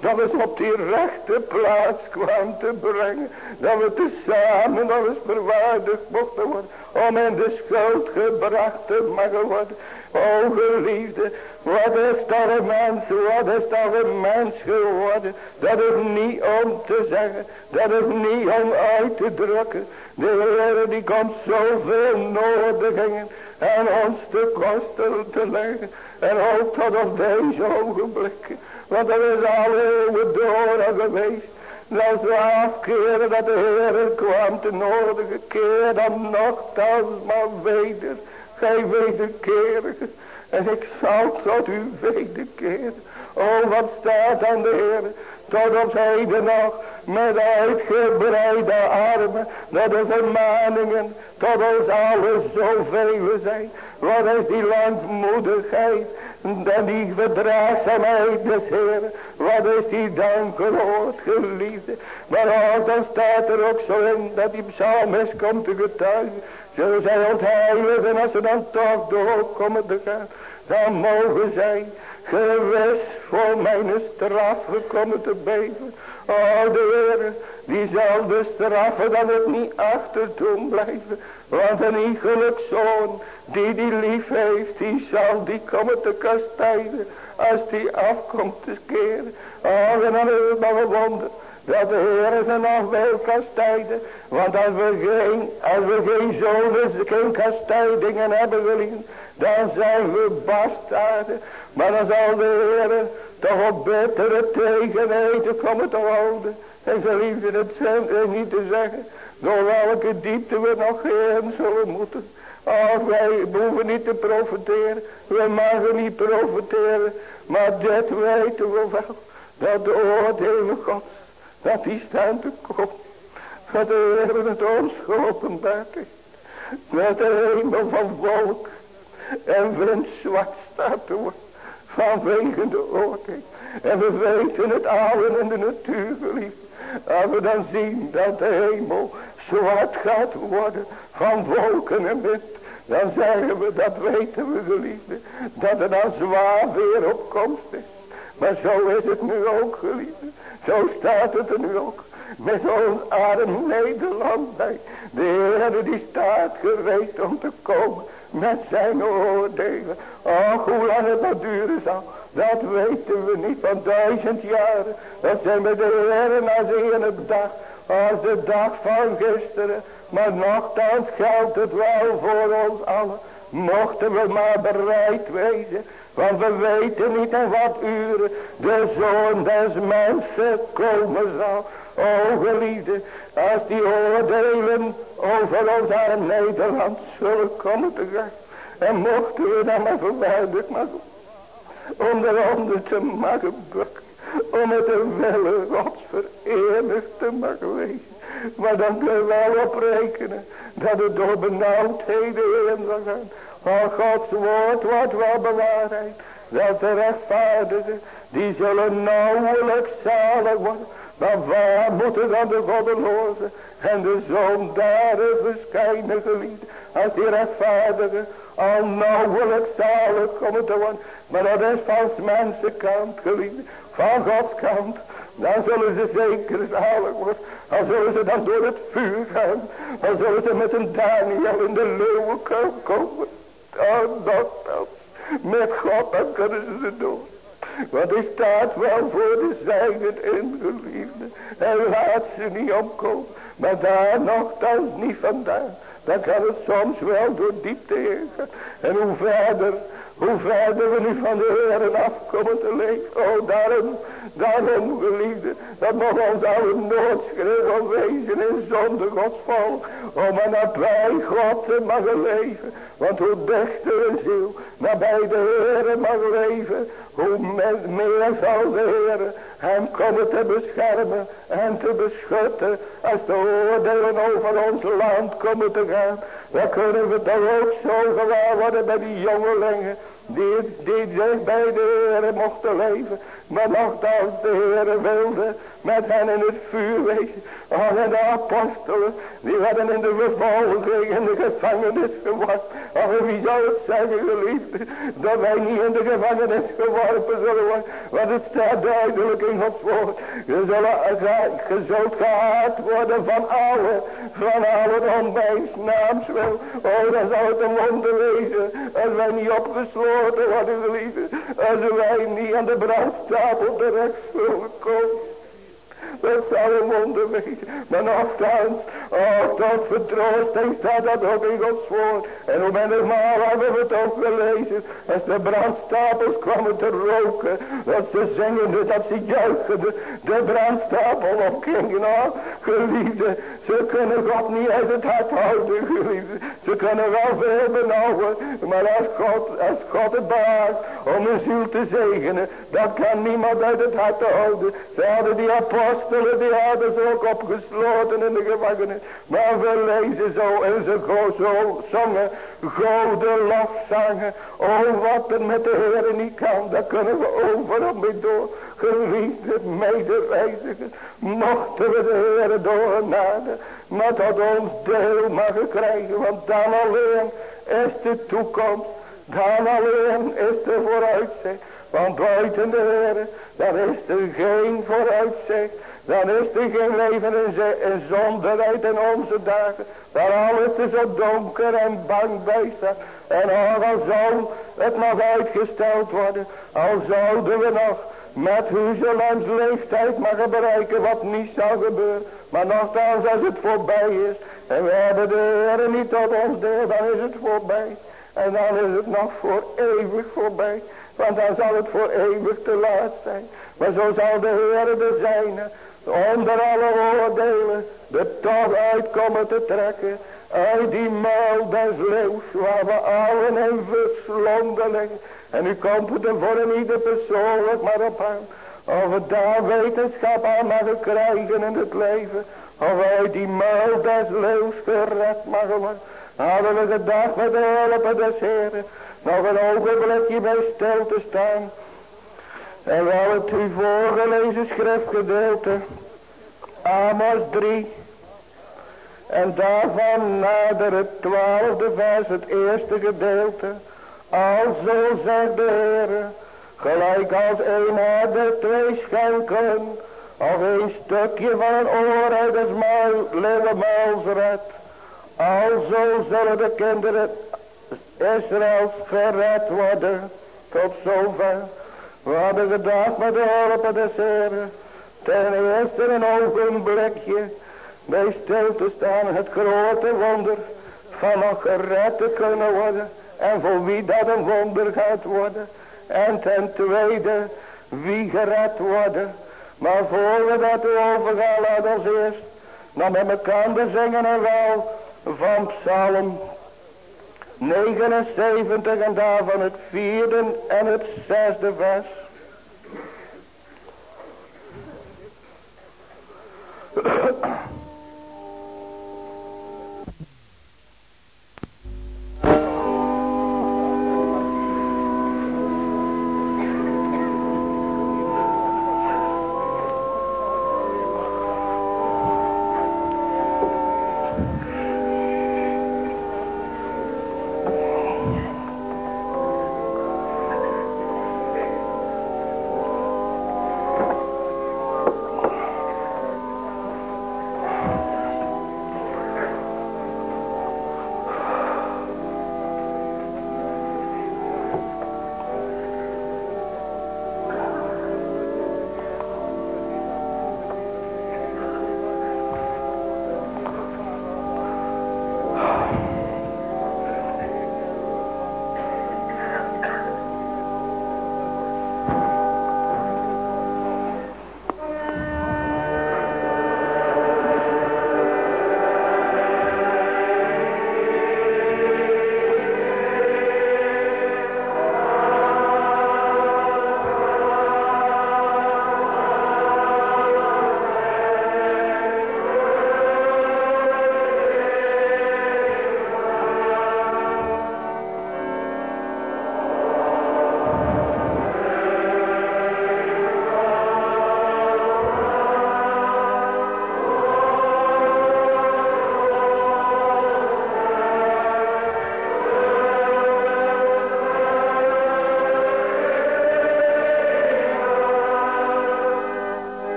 dat we op die rechte plaats kwam te brengen. Dat we tezamen nog eens verwaardigd mochten worden. Om in de schuld gebracht te mogen worden. O geliefde, wat is dat een mens, wat is dat een mens geworden. Dat is niet om te zeggen, dat is niet om uit te drukken. De Heer die komt zoveel nodigingen en ons te kosten te leggen. En ook tot op deze ogenblikken. Want er is al eeuwen door geweest. Dat ze afkeren dat de Heer kwam te nodige keer dan nogthans maar weder. Gij wederkerige. En ik zal tot u wederkeren. O wat staat aan de Heer. Tot op heden nog met uitgebreide armen. Dat de vermaningen tot ons allen zoveel zijn. Wat is die landmoedigheid dan die verdraagzaamheid des Heer. Wat is die dankeloos geliefde. Maar ook dan staat er ook zo in dat die psalmist komt te getuigen. Zullen zij ontheiligen als ze dan toch door komen te gaan. Dan mogen zij gewis voor mijn straf komen te beven. O de Heer, die zal de straffen dan ook niet achter doen blijven. Want een iegelijk zoon die die lief heeft, die zal die komen te kastijden. Als die afkomt te keren. Oh, en dan is het. Dat de Heer ze nog wil kastijden. Want als we geen, als we geen zonen, geen kastijdingen hebben willen. Dan zijn we bastaarden. Maar dan zal de Heer toch op betere tegenheden komen te houden. En ze liefde het zijn niet te zeggen. Door welke diepte we nog heen zullen moeten. Oh, wij hoeven niet te profiteren. We mogen niet profiteren. Maar dit weten we wel. Dat de oordelen God. Dat die staan te komen. Dat de Heer het ons geopenbaard is. Dat de hemel van volk en wind zwart staat te worden. Vanwege de oordeel. En we weten het oude en de natuur geliefd. Als we dan zien dat de hemel zwart gaat worden van wolken en wind. Dan zeggen we, dat weten we geliefde, dat er dan zwaar weer op komst is. Maar zo is het nu ook geliefde. Zo staat het er nu ook. Met ons arm Nederland bij. De Heer die staat gereed om te komen met zijn oordelen. Och, hoe lang het nog duren zal. Dat weten we niet van duizend jaren. Dat zijn we de Heer als een dag. Als de dag van gisteren. Maar nogthans geldt het wel voor ons allen. Mochten we maar bereid wezen. Want we weten niet in wat uren de zoon des mensen komen zal. O geliefde, als die oordelen over ons aan Nederland zullen komen te gaan. En mochten we dan maar verwijderd maken. Om de te maken bukken. Om het de wille Gods verenigd te maken. Maar dan kunnen we wel op rekenen. Dat het door benauwdheden heen zal gaan. Oh Gods woord wordt wel bewaarheid. Dat de rechtvaardigen. Die zullen nauwelijks zalig worden. Maar waar moeten dan de goddelozen en de zondaren verschijnen geliefd. Als die rechtvaardigen al nauwelijks zalig komen te worden. Maar dat is van mensenkant geliefd. Van Gods kant. Dan zullen ze zeker zalig worden. Dan zullen ze dan door het vuur gaan. Dan zullen ze met een Daniel in de leeuwenkuil komen. Oh, nogthans. Met God, dan kunnen ze ze doen. Want hij staat wel voor de zijnen ingeliefde. En laat ze niet omkomen. Maar daar nogthans niet vandaan. Dan kan het soms wel door diepte gaan. En hoe verder, Hoe verder we nu van de Heer afkomen te leven. Oh, daarom, daarom geliefde, dat mag ons oude noodschreeuw wezen in zonde godsval. Om een nabij God te mogen leven. Want hoe dichter een ziel nabij de Heer mag leven, hoe meer zal de Heer hem komen te beschermen en te beschutten. Als de oordelen over ons land komen te gaan. Dan kunnen we toch ook zo gewaar worden bij die jongelingen. Die, die bij de Heer mochten leven. Maar nogthans de Heer wilde met hen in het vuur wezen. Oh, en de apostelen, die werden in de vervolging in de gevangenis geworpen. Oh, wie zou het zeggen, geliefde, dat wij niet in de gevangenis geworpen zullen worden. Want het staat duidelijk in Gods woord. Je, zullen, zult gehaat worden van alle, van alle om naams naamswil. Oh, dan zou het een wonder wezen als wij niet opgesloten worden, geliefde. Als wij niet aan de brandstapel terecht zullen komen. Zou een wonder wezen. Maar nogthans, oh, tot vertroosting staat dat ook in Gods woord. En hoe menigmaal hebben we het ook gelezen. Als de brandstapels kwamen te roken. Dat ze zingende, dat ze juichende de brandstapel opgingen. Oh, geliefde, ze kunnen God niet uit het hart houden. Ze kunnen wel veel benauwen. Maar als God, als God het om een ziel te zegenen. Dat kan niemand uit het hart houden. Ze hadden die apostelen die hadden ze ook opgesloten in de gevangenis. Maar we lezen zo en ze zo zongen gouden lofzangen. Oh wat er met de Heer niet kan, daar kunnen we overal mee door. Geliefde medereizigers, mochten we de Heer doornaden. Maar tot ons deel mag krijgen, want dan alleen is de toekomst. Dan alleen is de vooruitzicht. Want buiten de Heer, dan is er geen vooruitzicht. Dan is er geen leven in zonderheid in onze dagen. Waar alles is zo donker en bang bij staat. En al zou het nog uitgesteld worden. Al zouden we nog met Huzelem's leeftijd mogen bereiken wat niet zou gebeuren. Maar nogthans als het voorbij is. En we hebben de Heer niet tot ons deel. Dan is het voorbij. En dan is het nog voor eeuwig voorbij. Want dan zal het voor eeuwig te laat zijn. Maar zo zal de Heer de zijne onder alle oordelen de toch uitkomen te trekken uit die muil des leeuws waar we allen en verslonden liggen. En u komt het er voor een ieder persoonlijk maar op aan. Of we daar wetenschap aan mogen krijgen in het leven. Of uit die muil des leeuws gered mogen worden. Hadden we gedacht met de hulp des Heren. Nog een ogenblikje bij stil te staan. En wel het u voorgelezen schriftgedeelte. Amos 3. En daarvan nader het twaalfde vers, het eerste gedeelte. Alzo de Heer, gelijk als een herder twee schenken, of een stukje van een oor uit het leeuwenmuils redt. Alzo zullen de kinderen Israëls verred worden, tot zover. We hadden gedacht met de hulp des Heren. Ten eerste een ogenblikje bij stil te staan. Het grote wonder van nog gered te kunnen worden. En voor wie dat een wonder gaat worden. En ten tweede, wie gered worden. Maar voor we dat overgaan, laat ons eerst dan met elkaar zingen en wel van Psalm 79 en daarvan het vierde en het zesde vers.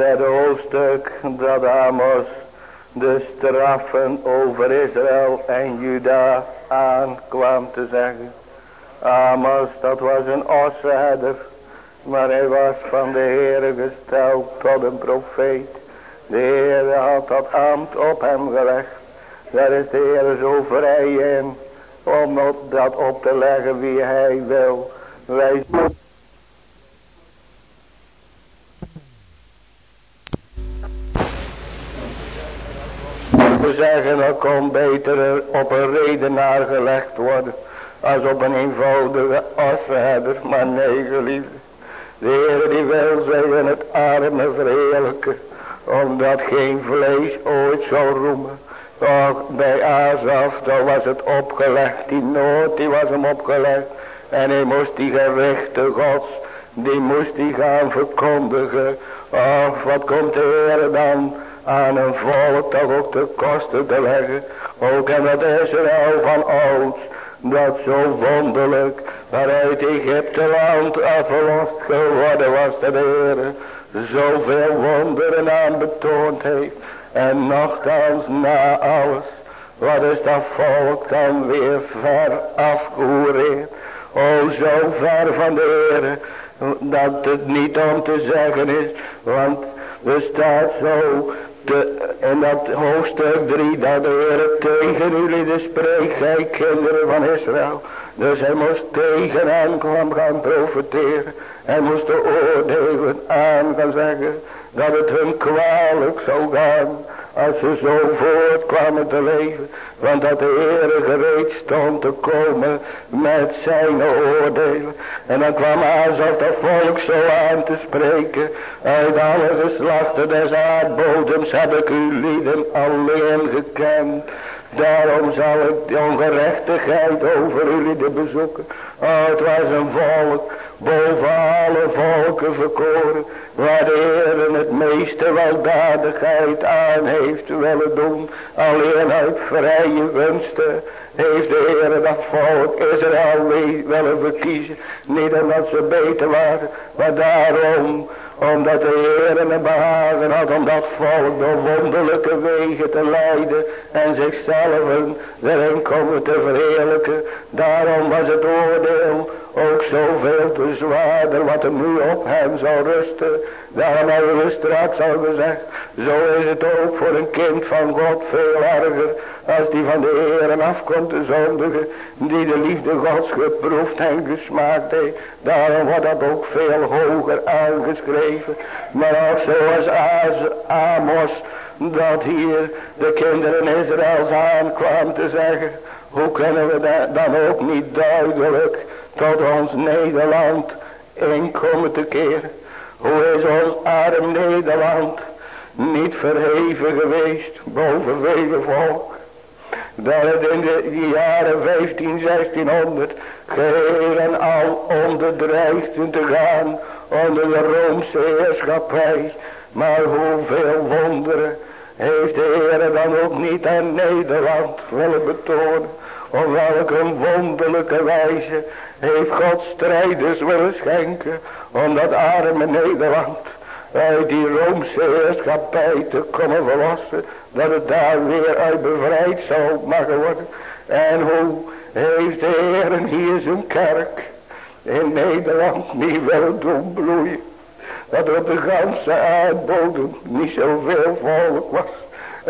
Derde hoofdstuk, dat Amos de straffen over Israël en Juda aankwam te zeggen. Amos, dat was een ossenherder, maar hij was van de Heere gesteld tot een profeet. De Heere had dat ambt op hem gelegd. Daar is de Heere zo vrij in, om dat op te leggen wie hij wil. Wij zeggen dat kon beter op een redenaar gelegd worden. Als op een eenvoudige asverherder. Maar nee geliefde. De Heer die wil zeggen het arme verheerlijken. Omdat geen vlees ooit zou roemen. Och bij Azaf dan was het opgelegd. Die nood die was hem opgelegd. En hij moest die gerichte gods. Die moest die gaan verkondigen. Och wat komt de Heer dan aan een volk toch ook de kosten te leggen. Ook en dat Israël van ouds, dat zo wonderlijk waaruit Egypte land afgelost geworden was de Heer. Zoveel wonderen aan betoond heeft. En nogthans na alles, wat is dat volk dan weer ver. O zo ver van de Heer, dat het niet om te zeggen is, want er staat zo in dat hoofdstuk 3 dat de Heer tegen jullie de spreekt, gij kinderen van Israël. Dus hij moest tegen hen gaan profiteren. Hij moest de oordelen aan gaan zeggen dat het hun kwalijk zou gaan als ze zo voortkwamen te leven. Want dat de Heer gereed stond te komen met zijn oordelen. En dan kwam alsof dat volk zo aan te spreken. Uit alle geslachten des aardbodems heb ik uw lieden alleen gekend. Daarom zal ik de ongerechtigheid over jullie bezoeken. Oh, het was een volk boven alle volken verkoren. Waar de Heer het meeste weldadigheid aan heeft willen doen. Alleen uit vrije gunsten heeft de Heer dat volk Israël willen verkiezen. Niet omdat ze beter waren, maar daarom omdat de Heer een behagen had om dat volk door wonderlijke wegen te leiden en zichzelf erin komen te verheerlijken. Daarom was het oordeel ook zoveel te zwaarder wat er nu op hem zou rusten. Daarom hebben we straks al gezegd, zo is het ook voor een kind van God veel erger als die van de Heeren afkomt te zondigen, die de liefde Gods geproefd en gesmaakt heeft. Daarom wordt dat ook veel hoger aangeschreven. Maar ook zoals Amos, dat hier de kinderen Israëls aankwam te zeggen, hoe kunnen we dat dan ook niet duidelijk tot ons Nederland inkomen te keren. Hoe is ons arm Nederland niet verheven geweest boven vele volk. Dat het in de jaren 15, 1600 geheel en al onderdreigd te gaan onder de Roomse heerschappij. Maar hoeveel wonderen heeft de Heer dan ook niet aan Nederland willen betonen. Op welke wonderlijke wijze heeft God strijders willen schenken. Om dat arme Nederland uit die Roomse heerschappij te komen verlossen. Dat het daar weer uit bevrijd zou mogen worden. En hoe heeft de Heer hier zijn kerk in Nederland niet willen doen bloeien. Dat er op de ganse aardbodem niet zoveel volk was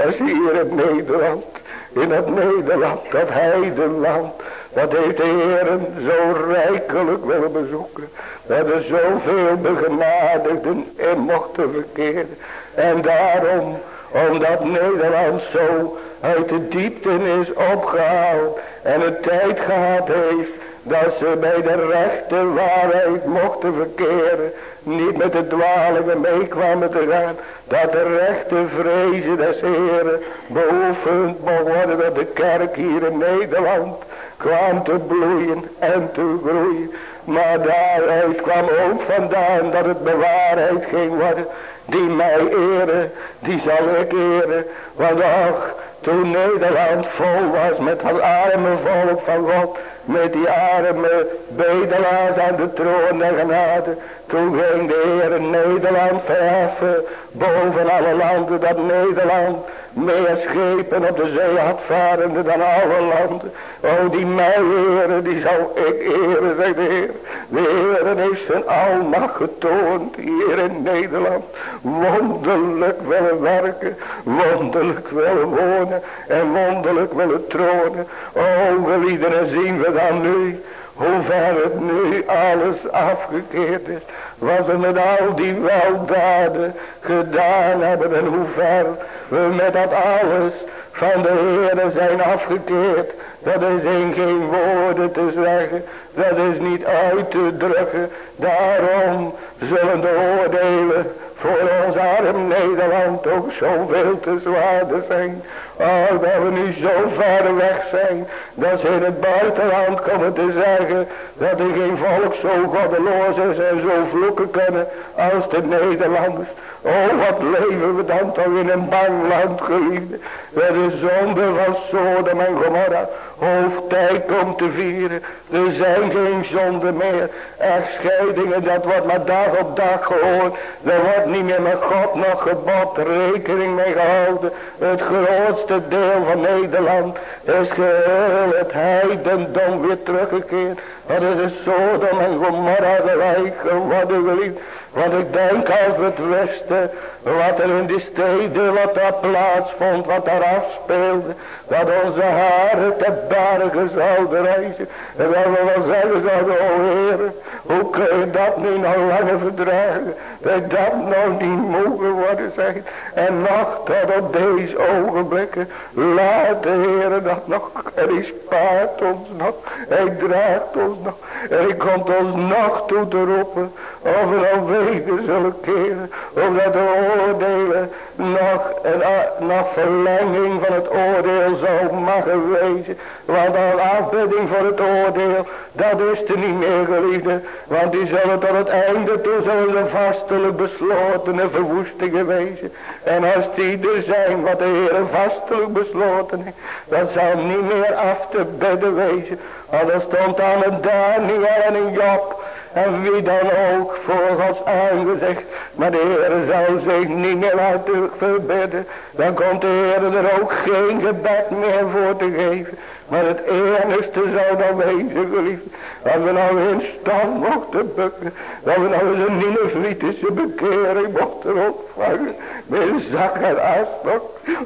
als hier in Nederland. In het Nederland, dat heidenland. Dat heeft de Heer zo rijkelijk willen bezoeken. Dat er zoveel begenadigden in mochten verkeren. En daarom, omdat Nederland zo uit de diepte is opgehaald. En een tijd gehad heeft dat ze bij de rechte waarheid mochten verkeren. Niet met de dwalingen meekwamen te gaan. Dat de rechte vrezen des Heren beoefend mocht worden dat de kerk hier in Nederland kwam te bloeien en te groeien. Maar daaruit kwam ook vandaan dat het bewaarheid ging worden. Die mij eren, die zal ik eren. Want ach, Toen Nederland vol was met het arme volk van God. Met die arme bedelaars aan de troon der genade. Toen ging de Heer Nederland verheffen. Boven alle landen dat Nederland meer schepen op de zee had varende dan alle landen. O die mij eren, die zal ik eren, zegt de Heer. De Heer heeft zijn almacht getoond hier in Nederland. Wonderlijk willen werken, wonderlijk willen wonen en wonderlijk willen tronen. O gelieden zien dan nu hoe ver het nu alles afgekeerd is. Wat we met al die weldaden gedaan hebben en hoe ver we met dat alles van de Heer zijn afgekeerd. Dat is in geen woorden te zeggen. Dat is niet uit te drukken. Daarom zullen de oordelen voor ons arm Nederland ook zoveel te zwaarder zijn. Oh, dat we nu zo ver weg zijn, dat ze in het buitenland komen te zeggen, dat er geen volk zo goddeloos is en zo vloeken kunnen als de Nederlanders. Oh, wat leven we dan toch in een bang land, geliefde. Waar de zonde van Sodom en Gomorra hoofdtijd komt te vieren. Er zijn geen zonden meer. Echtscheidingen, dat wordt maar dag op dag gehoord. Er wordt niet meer met God nog gebod rekening mee gehouden. Het grootste deel van Nederland is geheel het heidendom weer teruggekeerd. Wat is het Sodom en Gomorra gelijk geworden, geliefd. Want ik denk als we het wisten, wat er in die steden, wat daar plaatsvond, wat daar afspeelde. Dat onze haren te bergen zouden reizen. En dat we wel zeggen zouden, hoe kun je dat nu nog langer verdragen? Dat dat nog niet mogen worden, zeg En nog tot op deze ogenblikken, laat de Heer dat nog. En hij spaart ons nog, hij draagt ons nog. En hij komt ons nog toe te roepen, of we dan weder zullen keren. Of dat oordelen nog, een, nog verlenging van het oordeel zou mogen wezen. Want al afbidding voor het oordeel, dat is er niet meer geliefde. Want die zullen tot het einde toe zullen vastelijk besloten en verwoestingen wezen. En als die er zijn wat de Heer vastelijk besloten heeft, dan zal niet meer af te bedden wezen. Want er stond aan een Daniel en een Job. En wie dan ook voor Gods aangezicht. Maar de Heer zal zich niet meer laten verbidden. Dan komt de Heer er ook geen gebed meer voor te geven. Maar het enigste zou dan wezen, geliefd. Dat we nou in stand mochten bukken. Dat we nou eens een Ninevritische bekering mochten ontvangen. Met een zak en.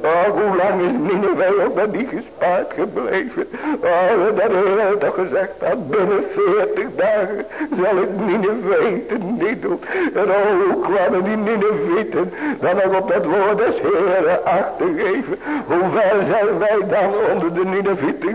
Oh, hoe lang is Nineveh ook bij die gespaard gebleven. Oh, dat Heer toch gezegd dat binnen veertig dagen zal ik Nineveh niet doen. En oh, hoe kwamen die Ninevieten dan ook op dat woord des Heeren acht te geven. Hoe ver zijn wij dan onder de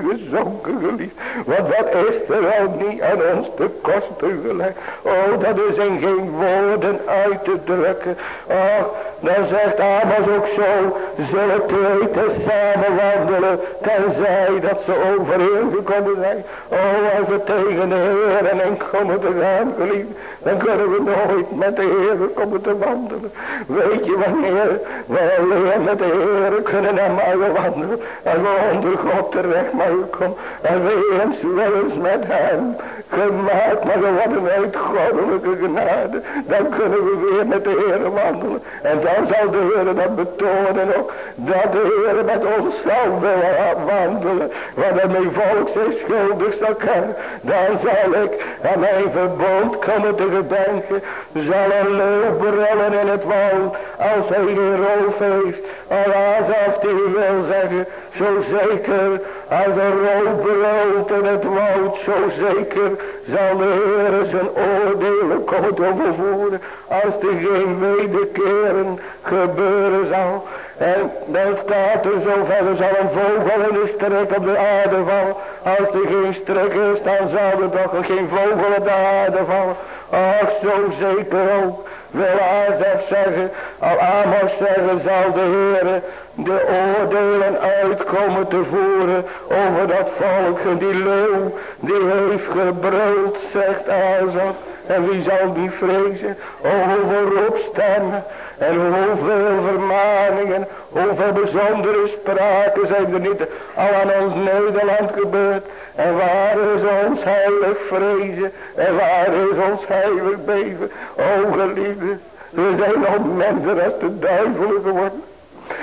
Gezonken geliefd. Want wat is er wel niet aan ons te kosten gelegd. Oh, dat is in geen woorden uit te drukken. Oh, dan zegt Amos ook zo. Zullen twee te samen wandelen. Tenzij dat ze overeengekomen zijn. Oh, als we tegen de Heer en komen te gaan geliefd. Dan kunnen we nooit met de Heer komen te wandelen. Weet je wanneer we alleen met de Heer kunnen naar mogen wandelen. En we onder God terecht komen. En wel eens met hem gemaakt maar worden uit goddelijke genade. Dan kunnen we weer met de Heer wandelen. En dan zal de Heer dat betonen ook. Dat de Heer met ons zal willen wandelen. Wanneer mijn volk zich schuldig zal kennen. Dan zal ik aan mijn verbond komen te gedenken. Zal een leeuw brullen in het woud. Als hij geen roof heeft. Alsof hij wil zeggen. Zo zeker als een rood brult in het woud. Zo zeker zal de Heer zijn oordelen komen te vervoeren. Als er geen wederkeren gebeuren zal. En dan staat er zo verder zal een vogel in de strik op de aarde vallen. Als er geen strik is dan zal er toch geen vogel op de aarde vallen. Ach zo zeker ook wil Azef zeggen, al Amos zeggen zal de Heer de oordelen uitkomen te voeren over dat volk. Die leeuw die heeft gebruld, zegt Azef. En wie zal die vrezen? O, hoeveel roepstemmen En hoeveel vermaningen, hoeveel bijzondere spraken zijn er niet al aan ons Nederland gebeurd. En waar is ons heilig vrezen? En waar is ons heilig beven? O geliefde, we zijn nog mensen als de duivelen geworden.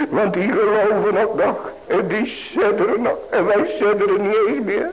Want die geloven ook nog. En die sidderen nog. En wij sidderen niet meer.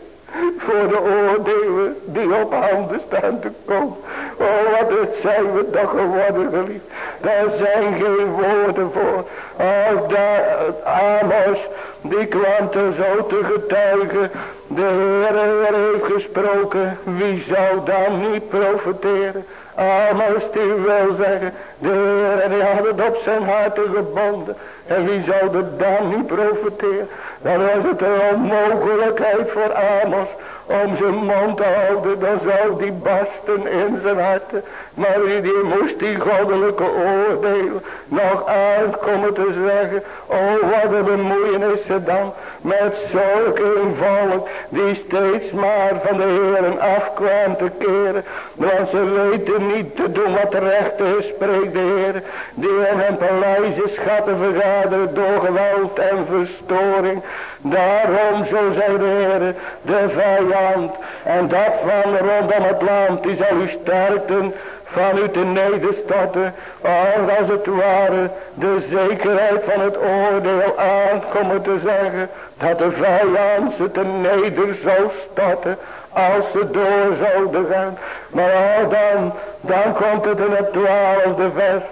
Voor de oordelen die op handen staan te komen. Oh wat het zijn we toch geworden geliefd. Daar zijn geen woorden voor. Als daar Amos die er zo te getuigen. De Heer heeft gesproken. Wie zou dan niet profiteren? Amos die wil zeggen. De Heer die had het op zijn hart gebonden. En wie zou er dan niet profiteren? Dan was het een onmogelijkheid voor Amos om zijn mond te houden, dan zou die barsten in zijn hart. Maar die moest die goddelijke oordelen nog aankomen te zeggen. Oh, wat een bemoeienissen dan met zulk een volk die steeds maar van de heren afkwam te keren. Want ze weten niet te doen wat recht is, spreekt de Heer. Die in hun paleizen schatten vergaderen door geweld en verstoring. Daarom, zo zei de Heer, de vijand en dat van rondom het land, die zal u sterkten van u te nederstorten, als het ware de zekerheid van het oordeel aankomen te zeggen, dat de vijand ze te neder zou storten, als ze door zouden gaan. Maar dan, dan komt het in het twaalfde vers.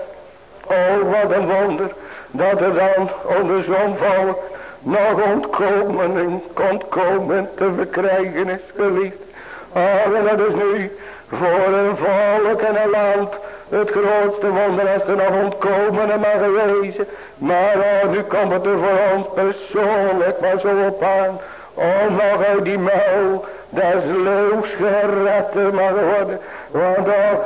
Oh, wat een wonder, dat er dan onder zo'n volk nog ontkomen en ontkomen te verkrijgen is geliefd. Oh, en dat is nu voor een volk en een land het grootste wonder als er nog ontkomen mag wezen. Maar oh, nu komt het er voor ons persoonlijk maar zo op aan. Om nog uit die muil des leeuws gered te mag worden. Want ook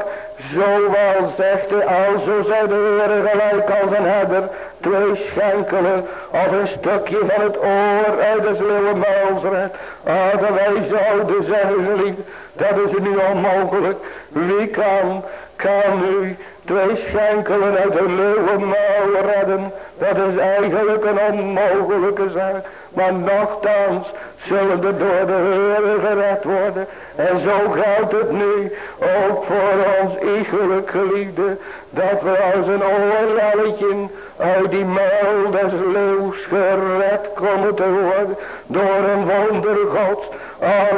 Zowel zegt hij, alzo zei de Heer gelijk als een herder, twee schenkelen of een stukje van het oor uit de leeuwenmuils redt. Ah, dat wij zouden zeggen, lief, dat is nu onmogelijk. Wie kan, kan nu twee schenkelen uit de leeuwenmuil redden? Dat is eigenlijk een onmogelijke zaak. Maar nogthans zullen de Heer gered worden. En zo geldt het nu ook voor ons iegelijk geliefde. Dat we als een oorlelletje uit die muil des leeuws gered komen te worden. Door een wonder gods.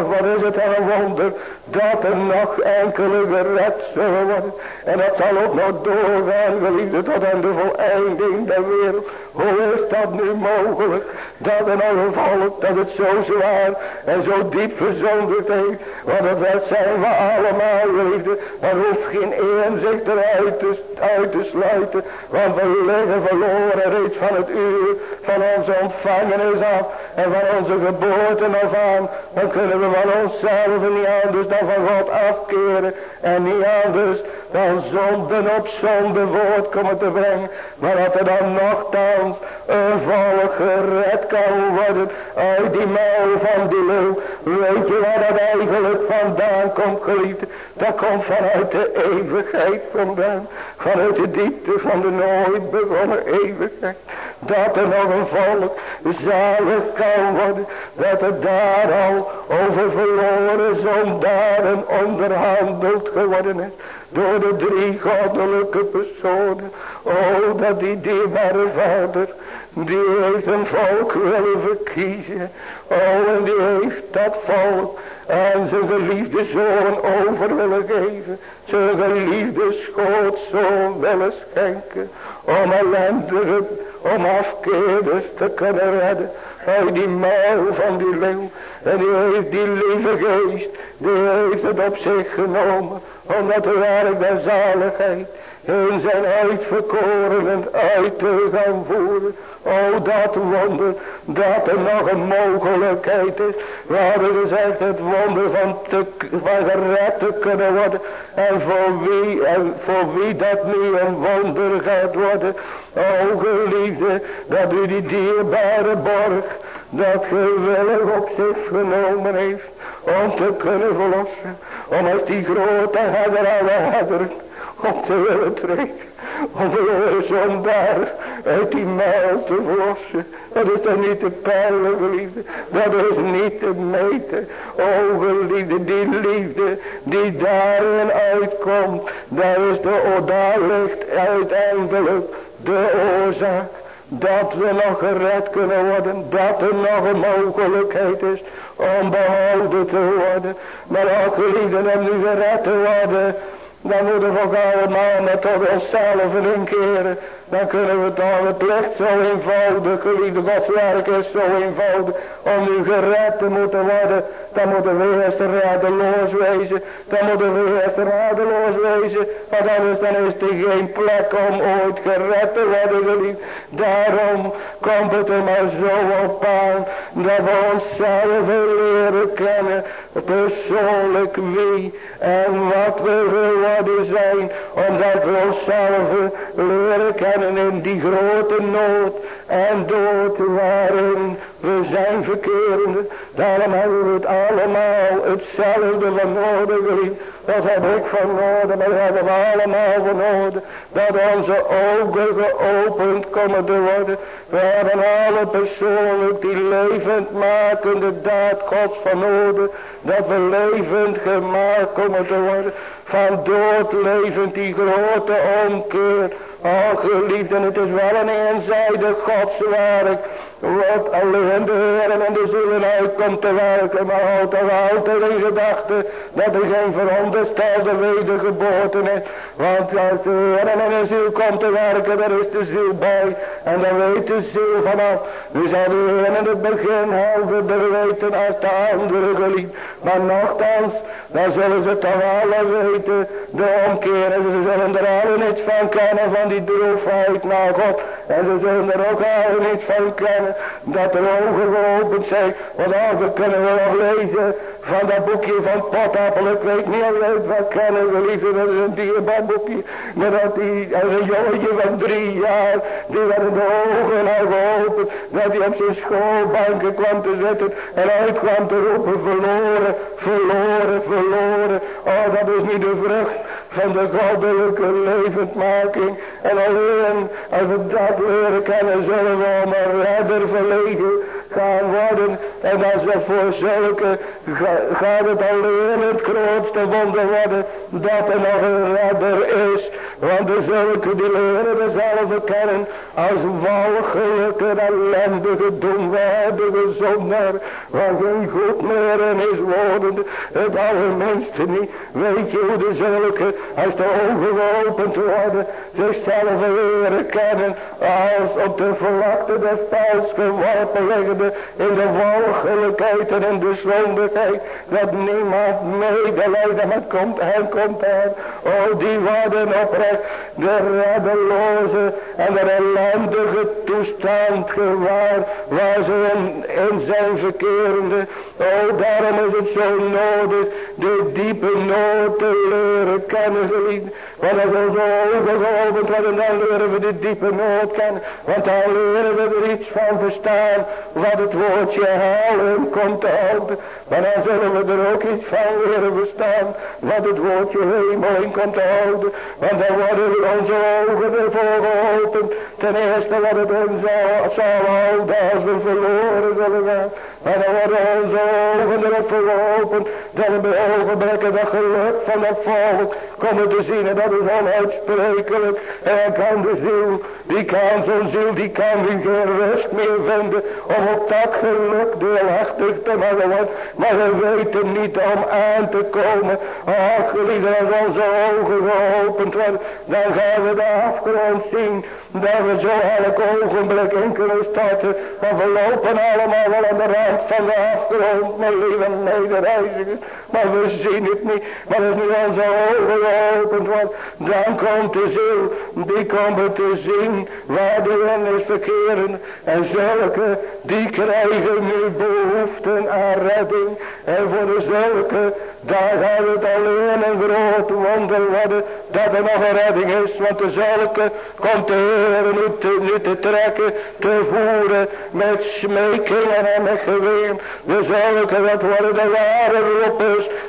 Wat is het een wonder dat er nog enkele gered zullen worden. En dat zal ook nog doorgaan, geliefde, tot aan de voleinding der wereld. Hoe is dat nu mogelijk? Dat er nog een volk dat het zo zwaar en zo diep verzonderd heeft. Want dat zijn we allemaal, geliefde. Er hoeft geen één zich eruit te, uit te sluiten. Want we liggen verloren reeds van het uur van onze ontvangenis af. En van onze geboorte af aan. Dan kunnen we van onszelf niet anders dan van God afkeren. En niet anders dan zonden op zonde woord komen te brengen. Maar dat er dan nogthans een volk gered kan worden uit die muil van die leeuw. Weet je waar dat eigenlijk vandaan komt geliefd? Dat komt vanuit de eeuwigheid vandaan. Vanuit de diepte van de nooit begonnen eeuwigheid. Dat er nog een volk zalig kan worden. Dat er daar al over verloren zondaren onderhandeld geworden is. Door de drie goddelijke personen. Oh, dat die dierbare vader. Die heeft een volk willen verkiezen. Oh, en die heeft dat volk aan zijn geliefde zoon over willen geven. Zijn geliefde schootzoon willen schenken. Om ellendige, om afkeerders te kunnen redden. Uit die muil van die leeuw. En die heeft die lieve geest. Die heeft het op zich genomen omdat de werk der zaligheid in zijn uitverkorenen uit te gaan voeren. O dat wonder dat er nog een mogelijkheid is. We hadden gezegd het wonder van, te, van gered te kunnen worden. En voor wie, en voor wie dat nu een wonder gaat worden. O geliefde dat u die dierbare borg dat gewillig op zich genomen heeft om te kunnen verlossen. Om als die grote herder alle herder om te willen treden. Om de zondaar uit die muil te verlossen. Dat is dan niet te peilen, geliefde. Dat is niet te meten. O geliefde, die liefde die daarin uitkomt. Daar is de, daar ligt uiteindelijk de oorzaak. Dat we nog gered kunnen worden. Dat er nog een mogelijkheid is om behouden te worden. Maar ook geliefden om nu gered te worden. Dan moeten we ook allemaal met tot onszelf inkeren. Dan kunnen we toch het licht zo eenvoudig, geliefde Gods werk zo eenvoudig. Om nu gered te moeten worden. Dan moeten we eerst radeloos wezen. Dan moeten we eerst radeloos wezen. Want anders dan is er geen plek om ooit gered te worden geliefd. Daarom komt het er maar zo op aan. Dat we onszelf leren kennen. Persoonlijk wie en wat we geworden zijn. Omdat we onszelf leren kennen in die grote nood en dood waarin we zijn verkerende. Daarom hebben we het allemaal hetzelfde van nodig. Dat heb ik van nodig, maar dat hebben allemaal van nodig. Dat onze ogen geopend komen te worden. We hebben alle persoonlijk die levend makende daad Gods van nodig. Dat we levend gemaakt komen te worden. Van dood levend die grote omkeer. Oh geliefden, het is wel een eenzijdig godswerk. Wat alleen de Heer en de zielen uitkomt te werken. Maar toch altijd in gedachten dat er geen veronderstelde wedergeboorte is. Want als de Heer en de ziel komt te werken, daar is de ziel bij. En dan weet de ziel vanaf. Nu zal de in het begin helder weten als de andere geliefd. Maar nogthans, dan zullen ze toch alle weten de omkeer. En ze zullen er alle niets van kennen van die droefheid naar God. En ze zullen er ook alle niets van kennen dat er ogen geopend zijn. Want anders kunnen we nog lezen van dat boekje van Potappel. Ik weet niet uit wat kennen we liever. Dat is een dierbaar boekje. Maar dat die, als een jongetje van drie jaar. Die werden de ogen al geopend. Dat hij op zijn schoolbanken kwam te zitten. En uit kwam te roepen verloren, verloren, verloren. Oh dat is niet de vrucht van de goddelijke levendmaking. En alleen als we dat leren kennen zullen we om een redder gaan worden. En als we voor zulke gaat het alleen het grootste wonder worden dat er nog een redder is. Want de zulke die leren dezelfde kennen als walgelijke ellendige domwaardige zondaar. Waar geen goed meer in is wordende. Het allerminste niet. Weet je hoe de zulke als de ogen geopend worden zichzelf leren kennen als op de vlakte des pijls geworpen in de walgelijkheid en in de zondigheid dat niemand medelijden met komt en komt er. Oh die worden oprecht de reddeloze en de ellendige toestand gewaar waar ze in, zijn verkerende. Oh daarom is het zo nodig de diepe nood te leren kennen. Want als onze ogen geopend worden dan leren we de diepe nood kennen. Want dan leren we er iets van verstaan wat het woordje halen komt te houden. Maar dan zullen we er ook iets van leren verstaan wat het woordje hemel in komt te houden. Want dan worden onze ogen ervoor geopend. Ten eerste wat het ons als we verloren zullen gaan. Maar dan worden onze ogen erop geopend. Dat we bij ogenblikken dat geluk van dat volk komen te zien. En dat is onuitsprekelijk. En kan de ziel, die kan zo'n ziel, die kan geen rust meer vinden. Om op dat geluk deelachtig te worden. Maar we weten niet om aan te komen. Ach, geliefde, als onze ogen geopend worden. Dan gaan we de afgrond zien. Dat we zo elk ogenblik in kunnen starten. Want we lopen allemaal wel aan de rand van de afgrond. Mijn lieve medereizigers. Maar we zien het niet. Maar als nu onze ogen geopend wordt. Dan komt de ziel. Die komt te zien waar de is verkeren. En zulke die krijgen nu behoeften aan redding. En voor de zulke daar gaat het alleen een groot wonder worden dat er nog een redding is. Want de zulke komt de Heer nu te, trekken, te voeren met smekingen en met geweer. De zulke, dat worden de ware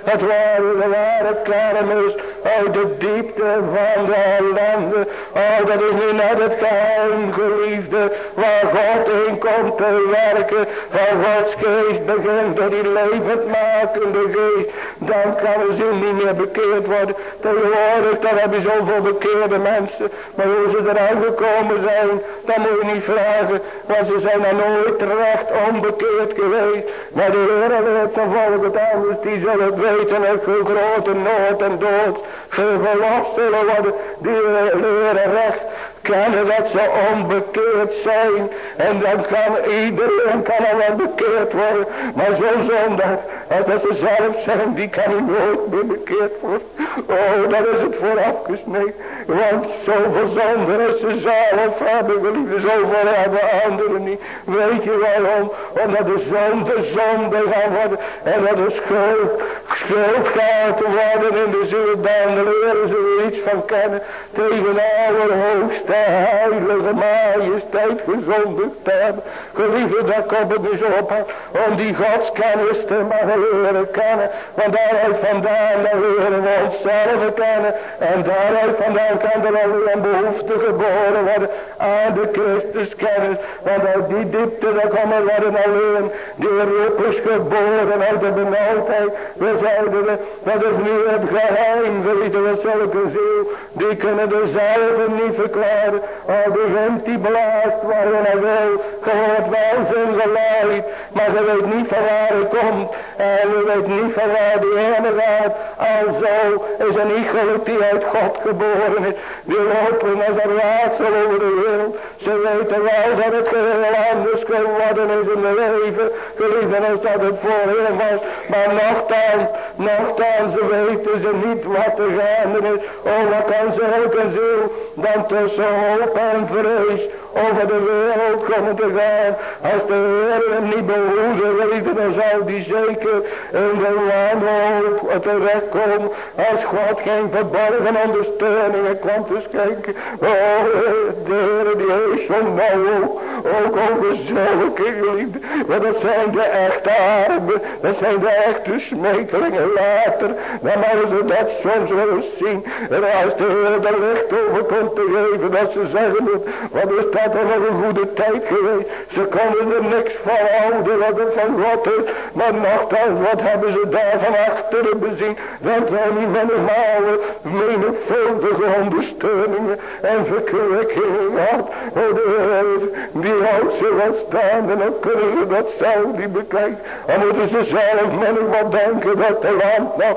het waren de ware kermis. uit de diepte van de ellende. Oh, dat is nu net het geheim, geliefde, waar God in komt te werken. Van Gods geest begint door die levendmakende geest. Dan kan er zin niet meer bekeerd worden. Tegenwoordig, dan heb je zoveel bekeerde mensen. Maar hoe ze eruit gekomen zijn, dan moet je niet vragen. Want ze zijn nog nooit terecht onbekeerd geweest. Maar de Heer weet volk het anders, die zullen weten dat veel grote nood en dood verlost zullen worden. Die leren recht kennen dat ze onbekeerd zijn. En dan kan iedereen kan al wel bekeerd worden. Maar zo'n zondag, dat ze zelf zijn, die kan nooit meer bekeerd worden. Oh, dat is het voor afgesneden. Want zoveel zonden als ze zelf hebben, geliefde, zoveel hebben anderen niet. Weet je waarom? Omdat de zonde zonde gaan worden. En dat de schuld, schuld gaat worden in de ziel. Dan leren ze er iets van kennen. Tegen alle hoogste heilige majesteit gezondigd hebben. Geliefde, daar komt het dus op om die godskennis te mogen leren kennen. Want daaruit vandaan leren we onszelf kennen. En daaruit vandaan kan er alweer een behoefte geboren worden aan de Christuskennis. Want uit die diepte daar komen worden alleen die roepers geboren uit de benauwdheid. We zeiden we, dat is nu het geheim, geliefde, we zulke ziel, die kunnen dezelfde niet verklaren. Al de wind die blaast waarin hij wil, gehoord wel zijn geluid, maar ze weet niet van waar hij komt. En ze weet niet van waar die ene gaat. Alzo is een iegelijk die uit God geboren is. Die lopen als een raadsel over de wereld. Ze weten wel dat het geheel anders geworden is in de leven. Geliefden als dat het voorheen was. Maar nogthans, nogthans weten ze niet wat er gaande is. Oh wat kan ze ook een ziel dan tussen hoop en vrees over de wereld komen te gaan. Als de Heer hem niet behoeden weten, dan zal die zeker in de wanhoop terechtkomen. Als God geen verborgen ondersteuningen kwam te schenken. Oh, de Heer die heeft zo'n ook over zulke geliefden. Want dat zijn de echte armen. Dat zijn de echte smekelingen later. Dan mogen ze dat soms wel eens zien. En als de Heer er licht over komt te geven. Dat ze zeggen, wat is dat er nog een goede tijd geweest. Ze konden er niks van houden wat van God is. Maar nogthans, wat hebben ze daar van achteren bezien. Dat zijn die mouwen menigvuldige ondersteuningen en verkwikkingen had. Oh, de Heer, die houdt ze wat staan en dan kunnen ze dat zelf niet bekijken. Dan moeten ze zelf wat denken dat de land nou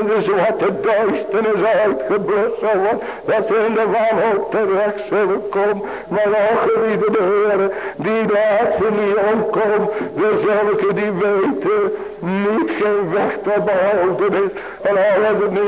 in de zwarte duisternis uitgeblust zal worden. Dat ze in de wanhoop terecht zullen komen. Maar ook geliefde de Heer, die laat ze niet omkomen. De zulke die weten niet geen weg te behouden is. En al het nu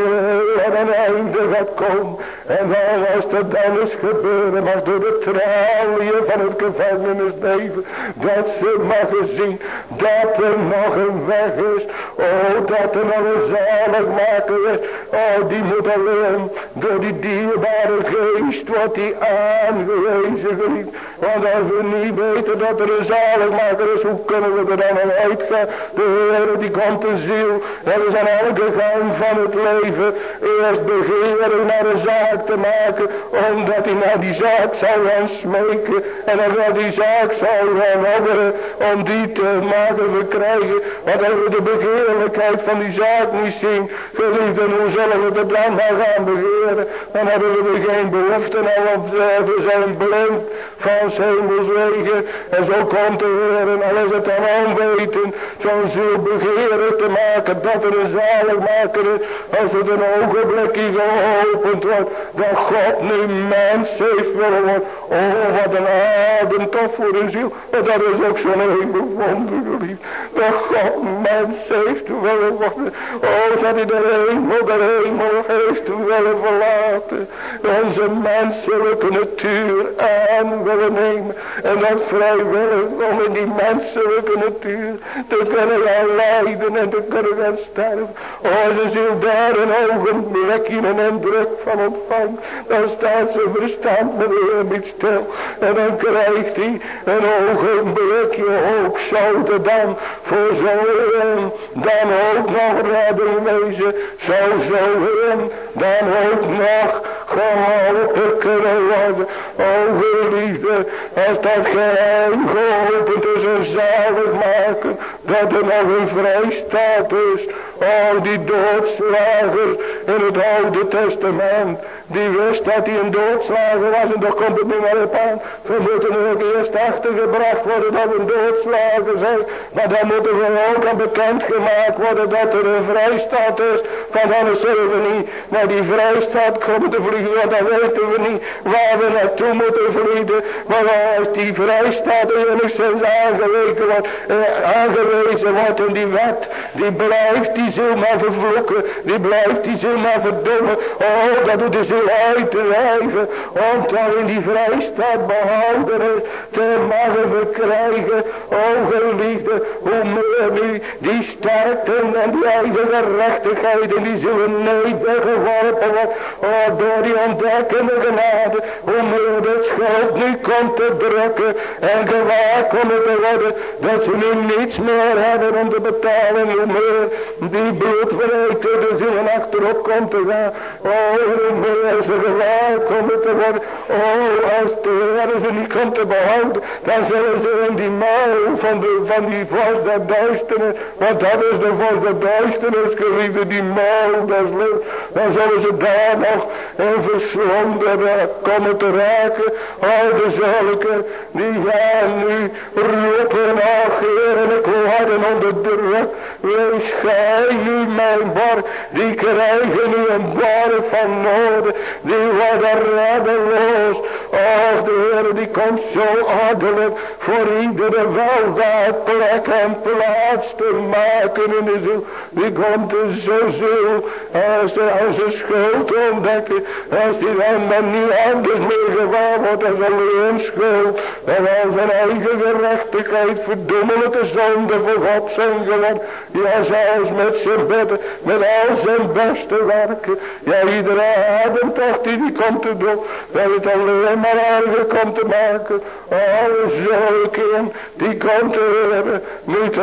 aan een einde gaat komen. En dan als er dan is gebeuren, maar door de tralien van het gevangenisleven, dat ze mogen zien dat er nog een weg is. Oh, dat er nog een zaligmaker is. Oh, die moet alleen door die dierbare geest wordt die aangewezen geliefd. Want als we niet weten dat er een zaligmaker is, hoe kunnen we er dan uitgaan? De die komt een ziel. Dat is aan elke gang van het leven. Eerst begeren naar een zaak te maken. Omdat hij naar die zaak zou gaan smeken. En dan wel die zaak zou gaan opperen. Om die te maken we krijgen. Want als we de begeerlijkheid van die zaak niet zien. Geliefden, hoe zullen we er dan gaan begeren? Dan hebben we er geen behoefte aan. Want we zijn blind van hemels wegen. En zo komt de Heer. En al is het dan onweten. Zo'n ziel begeren te maken. Dat er een zaligmaker is. Als het een ogenblikje geopend wordt. Dat God nu mens heeft willen worden. Oh wat een adem toch voor een ziel. Maar dat is ook zo'n hemel wonder. Dat God mens heeft willen worden. Oh dat hij de hemel, de hemel heeft willen verlaten. Onze menselijke natuur aan willen nemen. En dat vrijwillig om in die menselijke natuur te kunnen lijden en te kunnen gaan sterven. Oh, ze ziel daar een ogenblikje en een druk van ontvangt. Dan staat ze verstand de niet stil. En dan krijgt hij een ogenblikje ook zouden dan voor zo'n dan ook nog redder wezen. Zo zo hem dan ook nog geholpen kunnen worden. O geliefde, als dat geheim geopend is en zalig maken, dat er nog een vrijstaat is. O die doodslager in het Oude Testament, die wist dat hij een doodslager was en daar komt het niet meer op aan. We moeten ook eerst achtergebracht worden dat we een doodslager zijn. Maar dan moeten we ook aan bekend gemaakt worden dat er een vrijstaat is. Want anders zullen we niet naar die vrijstaat komen te vliegen. Want dan weten we niet waar we naartoe moeten vliegen. Maar als die vrijstaat enigszins aangewezen wordt, eh, aangewezen wordt die wet. Die blijft die ziel maar vervloeken. Die blijft die ziel maar. Oh, dat doet de te wijven. Om dan in die vrijstaat behouden te mogen verkrijgen. O geliefde, hoe meer nu die sterkte en die eigen gerechtigheid en die zullen nedergeworpen worden. Oh, door die ontdekkende genade, hoe meer de schuld nu komt te drukken en gewaar komen te worden, dat ze nu niets meer hebben om te betalen, hoe meer die bloedverreekte de achterop komt te gaan. Oh, hoe meer ze gewaar komen te worden. Oh, als de Heer ze niet komt te behouden, dan zullen ze in die mouw van, de, van die vorst der duisternis, want dat is de vorst der duisternis, geliefde, die mouw des dan zullen ze daar nog in verslonden komen te raken. Al de zulke, die gaan nu roepen, ach Heer, en ik onder druk, ज़रूरत wees gij nu mijn bar, die krijgen nu een bar van noorden, die worden reddeloos. Och, de Heer, die komt zo ordelijk voor iedere weldaad plek en plaats te maken in de ziel. Die komt er zo ziel als ze als een schuld ontdekken. Als die dan, dan niet anders meer gewaar wordt als alleen schuld. En als zijn eigen gerechtigheid verdommelijke zonde voor God zijn geworden. Ja, zelfs met zijn bedden, met al zijn beste werken. Ja, iedere toch die die komt te doen. Dat het alleen maar erger komt te maken. Alle zulken die komt te hebben. Niet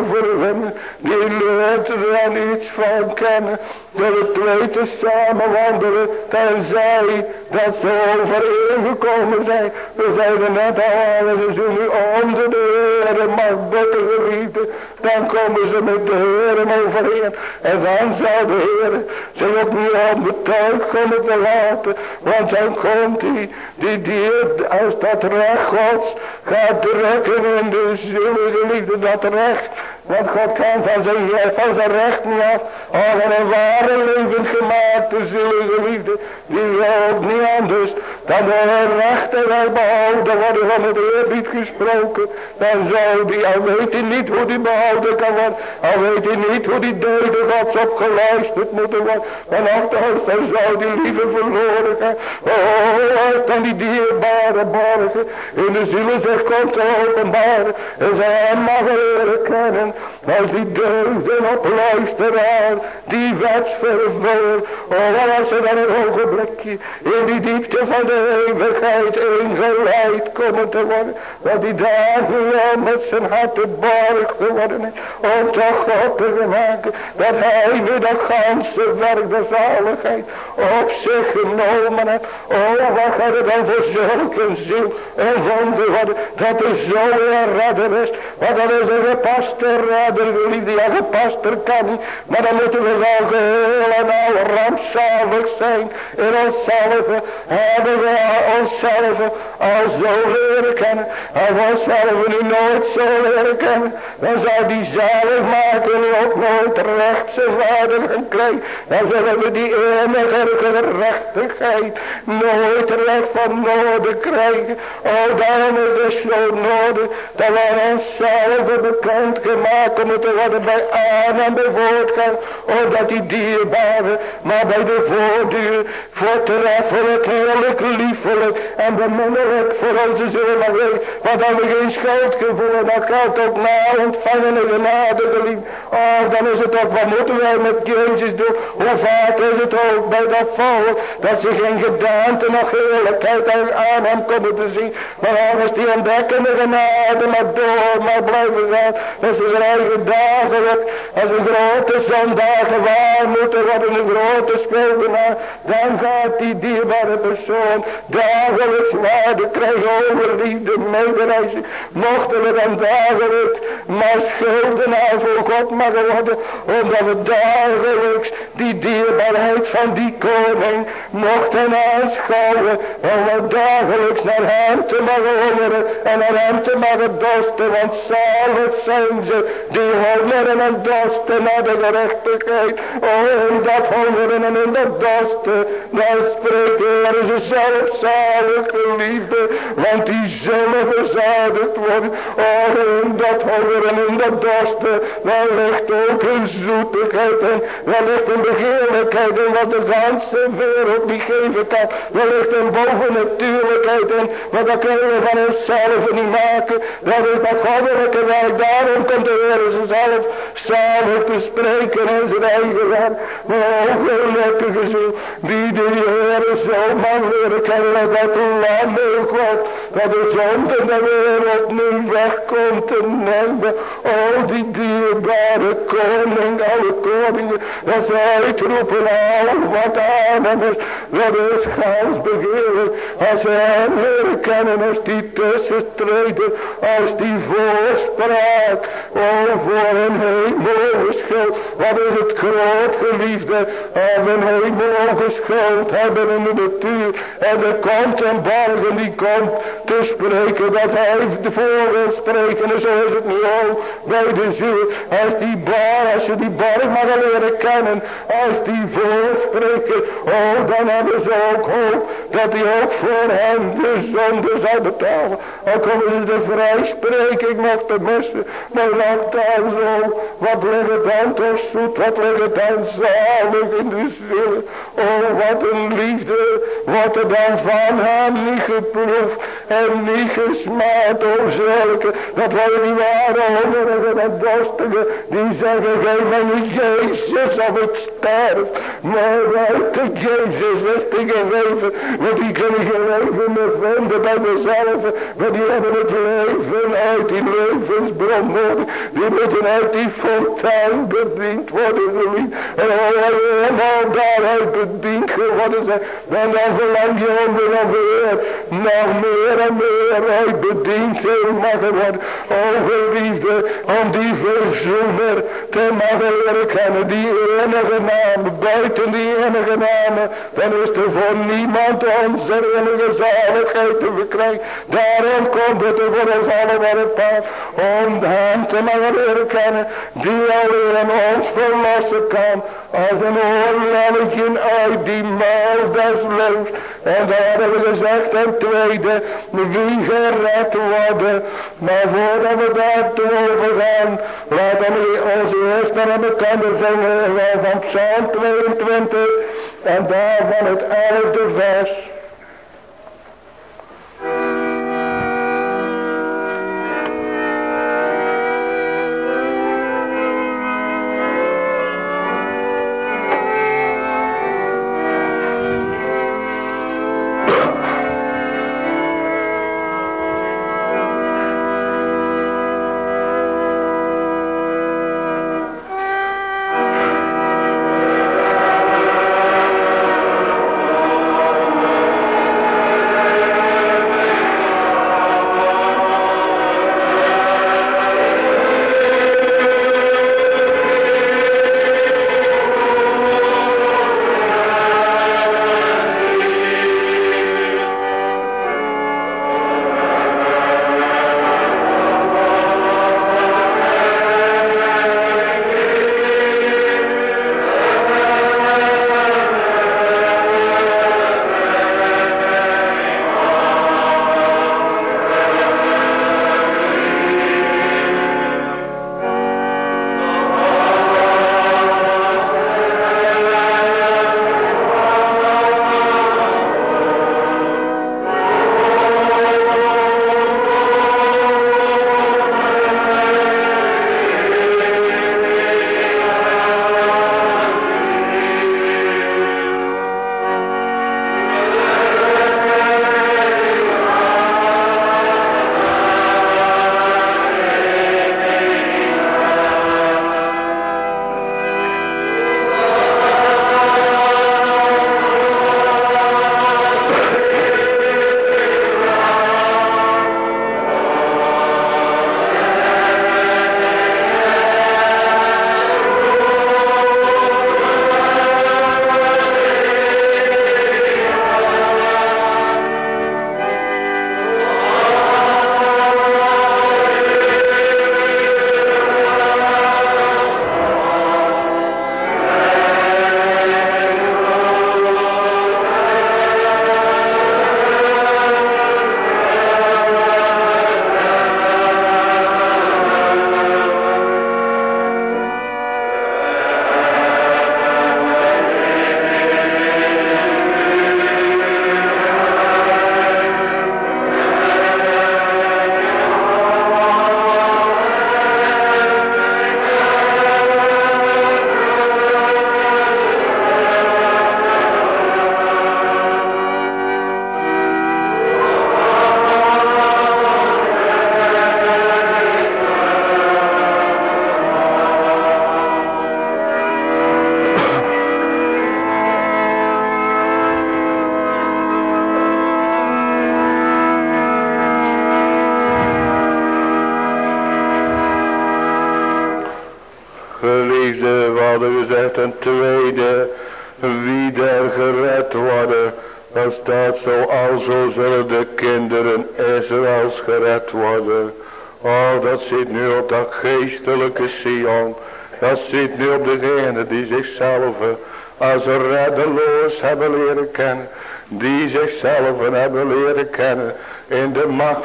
overwinnen. Die leert er dan iets van kennen. Dat het twee te samen wandelen. Tenzij dat ze overeengekomen zijn. We zeiden net al, ze zullen onder de Heer mag beter geliefden. Dan komen ze met de Heer overeen. En dan zal de Heer zich opnieuw onbetuigd komen te laten. Want dan komt hij, die dier, als dat recht Gods gaat drukken in de ziel, geliefde, dat recht want God kan van zijn, van zijn recht niet af. Al een ware levend gemaakte zielen Die ook niet anders dan de rechten wel behouden worden van het eerbied gesproken. Dan zou die, al weet hij niet hoe die behouden kan worden. Al weet hij niet hoe die deugden gods opgeluisterd moeten worden. Maar nogthans, dan zou die liever verloren gaan. Oh, als dan die dierbare borgen in de zielen zich komt te openbaren. En zij hem mag kennen. Als die deugden op luisteraar, die wetsvervullen. Oh, als ze dan een ogenblikje in die diepte van de eeuwigheid ingeleid komen te worden. Dat die nu met zijn hart te borg geworden is. Om toch God te maken. Dat hij nu dat ganse werk de zaligheid op zich genomen heeft. Oh, wat gaat er dan voor zulke ziel en wonder worden. Dat er zo een redder is. Want dat is een gepaste redder. Die ja gepaster kan niet. Maar dan moeten we wel geheel en al rampzalig zijn. In onszelf hebben we onszelf al zo leren kennen. En onszelf nu nooit zo leren kennen. Dan zou die zalig maken ook nooit recht zijn vader gaan krijgen. Dan zullen we die enige gerechtigheid nooit recht van nodig krijgen. Oh, daarom is het zo nodig dat we onszelf bekend gemaakt moeten worden bij aan en bij voortgang. Oh, dat die dierbare, maar bij de voordeur voortreffelijk heerlijk liefelijk en beminnelijk voor onze ziel mag wezen. Want dan we geen schuldgevoel en dat geldt ook na ontvangene genade geliefd. Oh, dan is het ook, wat moeten wij met Jezus doen? Hoe vaak is het ook bij dat volk, dat ze geen gedaante nog heerlijkheid aan hem komen te zien. Maar anders die ontdekkende genade maar door, maar blijven gaan. Ze eigen als een grote zondagen waar moeten worden, een grote schuldenaar. Dan gaat die dierbare persoon dagelijks waarde krijgen over liefde, mederijzen. Mochten we dan dagelijks maar schuldenaar voor God mag worden, omdat we dagelijks die dierbaarheid van die koning mochten aanschouwen. Om we dagelijks naar hem te mogen hongeren en naar hem te mogen dorsten. Want zalig zijn ze die hongeren en dorsten naar de gerechtigheid. In dat hongeren en in dat dorsten, daar spreekt de Heer zichzelf zalig geliefde. Want die zullen verzadigd worden. Oh, in dat hongeren en in dat dorsten, daar ligt ook een zoetigheid en daar ligt een begeerlijkheid in wat de ganse wereld niet geven kan. Wellicht een bovennatuurlijkheid in, maar dat kunnen we van onszelf niet maken. Dat is dat goddelijke werk. Daarom komt Heer zelf samen te spreken in zijn eigen werk. Maar ook gelukkige ziel, die de Heer zo man leren kennen, dat de lam God, dat de zonde de wereld nu wegkomt te nemen. Oh, die dierbare koning, alle koningen, dat zij uitroepen, al wat aan hem is, dat is gans begeerlijk. Als we hem leren kennen als die tussenstreden, als die voorspraak, oh voor een hemeloge schuld. Wat is het groot geliefde, als een hemeloge schuld hebben in de natuur. En er komt een borgen die komt te spreken, dat hij voor wil spreken. En zo is het nu ook bij de ziel. Als die bar, als je die borg mag leren kennen, als die voorspreken, oh dan hebben ze ook hoop dat hij ook voor hen de zonde zal betalen. Al komen ze vrij spreken, ik mocht het missen, maar laat daar zo, wat ligt het dan toch zoet, wat ligt het dan zalig in de ziel. Oh wat een liefde, wat er dan van hem niet geproefd en niet gesmaakt, oh zulke, dat wij die ware hongerigen en dorstigen, die zeggen, geef mij niet Jezus of ik sterf, maar Jezus is te gegeven, want die kunnen geen leven meer vinden bij mezelf, maar die hebben het leven uit die levensbron nodig, die moeten uit die fontein bediend worden, geliefd, en allemaal daaruit bediend geworden zijn, en dan verlang je om weer nog nog meer en meer uit bediend te mogen worden, o geliefde, om die verzoener te mogen leren kennen, die enige naam, buiten die enige naam, dan is er voor niemand onze enige zaligheid te verkrijgen. Daarom komt het er voor ons allemaal het paard, om hem te mogen leren kennen, die alleen ons verlossen kan, als een oorlelletje uit die maal des levens. En daar hebben we gezegd, ten tweede, wie gered worden. Maar voordat we daar toe overgaan, laten we ons eerst naar een bekende zingen van Psalm 22 en daarvan het elfde vers.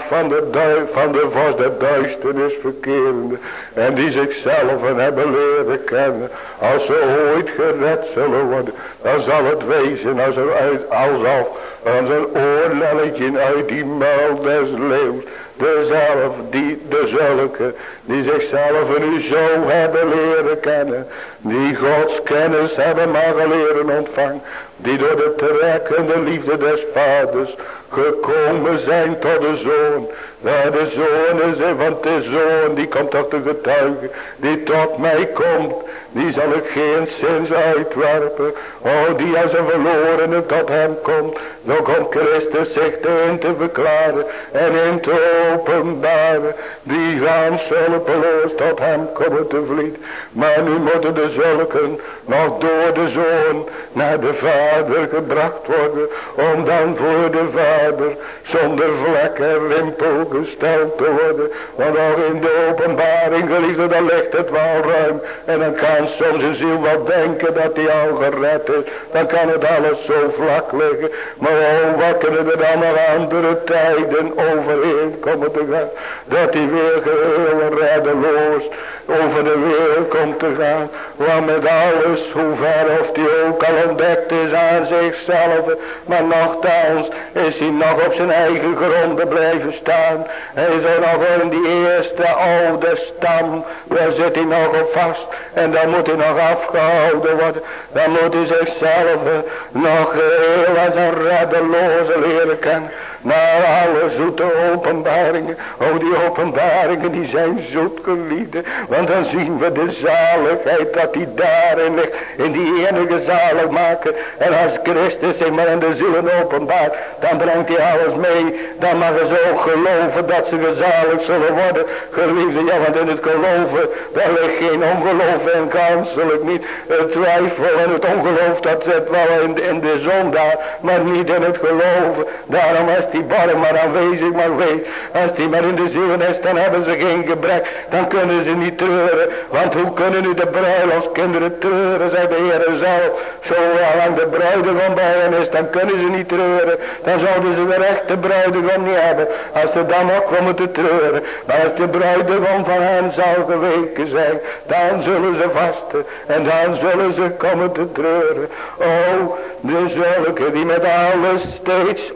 Van de, duif, van de vos de duisternis verkerende. En die zichzelf hebben leren kennen. Als ze ooit gered zullen worden. Dan zal het wezen als er uit, alsof als een oorlelletje uit die muil des leeuws dezelf, die, dezulke, die zichzelf nu zo hebben leren kennen, die Gods kennis hebben mogen leren ontvangen, die door de trekkende liefde des vaders gekomen zijn tot de zoon. Waar de zoon is, want de zoon die komt toch te getuigen, die tot mij komt, die zal ik geen zins uitwerpen. Oh, die als een verlorene tot hem komt, dan komt Christus zich in te verklaren en in te openbaren. Die gaan zulpeloos tot hem komen te vliet. Maar nu moeten de zulken nog door de zoon naar de vader gebracht worden. Om dan voor de vader zonder vlek en rimpel gesteld te worden. Want ook in de openbaring geliefde dan ligt het wel ruim. En dan kan soms een ziel wat denken dat hij al gered is. Dan kan het alles zo vlak liggen. Maar oh wat kunnen er dan nog andere tijden overheen komen te gaan. Dat hij weer geheel reddeloos over de wereld komt te gaan. Want met alles, hoe ver of die ook al ontdekt is aan zichzelf. Maar nogthans is hij nog op zijn eigen gronden blijven staan. Hij is er nog in die eerste oude stam. Daar zit hij nog op vast. En dan moet hij nog afgehouden worden. Dan moet hij zichzelf nog heel als een reddeloze leren kennen. Maar alle zoete openbaringen. Oh die openbaringen die zijn zoet geliefde. Want dan zien we de zaligheid dat die daarin ligt. In die enige zalig maken. En als Christus zich maar in de zielen openbaart. Dan brengt hij alles mee. Dan mag ze ook geloven dat ze gezalig zullen worden. Geliefde, ja want in het geloven. Daar ligt geen ongeloof en kanselijk niet. Het twijfel en het ongeloof dat zit wel in, in de zondaar. Maar niet in het geloven. Daarom als die barm maar aanwezig maar weet. Als die maar in de ziel is dan hebben ze geen gebrek. Dan kunnen ze niet treuren. Want hoe kunnen nu de bruiloftskinderen treuren, zei de Heer zelf. Zo lang de bruidegom bij hen is, dan kunnen ze niet treuren. Dan zouden ze de echte bruidegom niet hebben. Als ze dan ook komen te treuren. Maar als de bruidegom van hen zou geweken zijn, dan zullen ze vasten. En dan zullen ze komen te treuren. Oh, de zulke die met alles steeds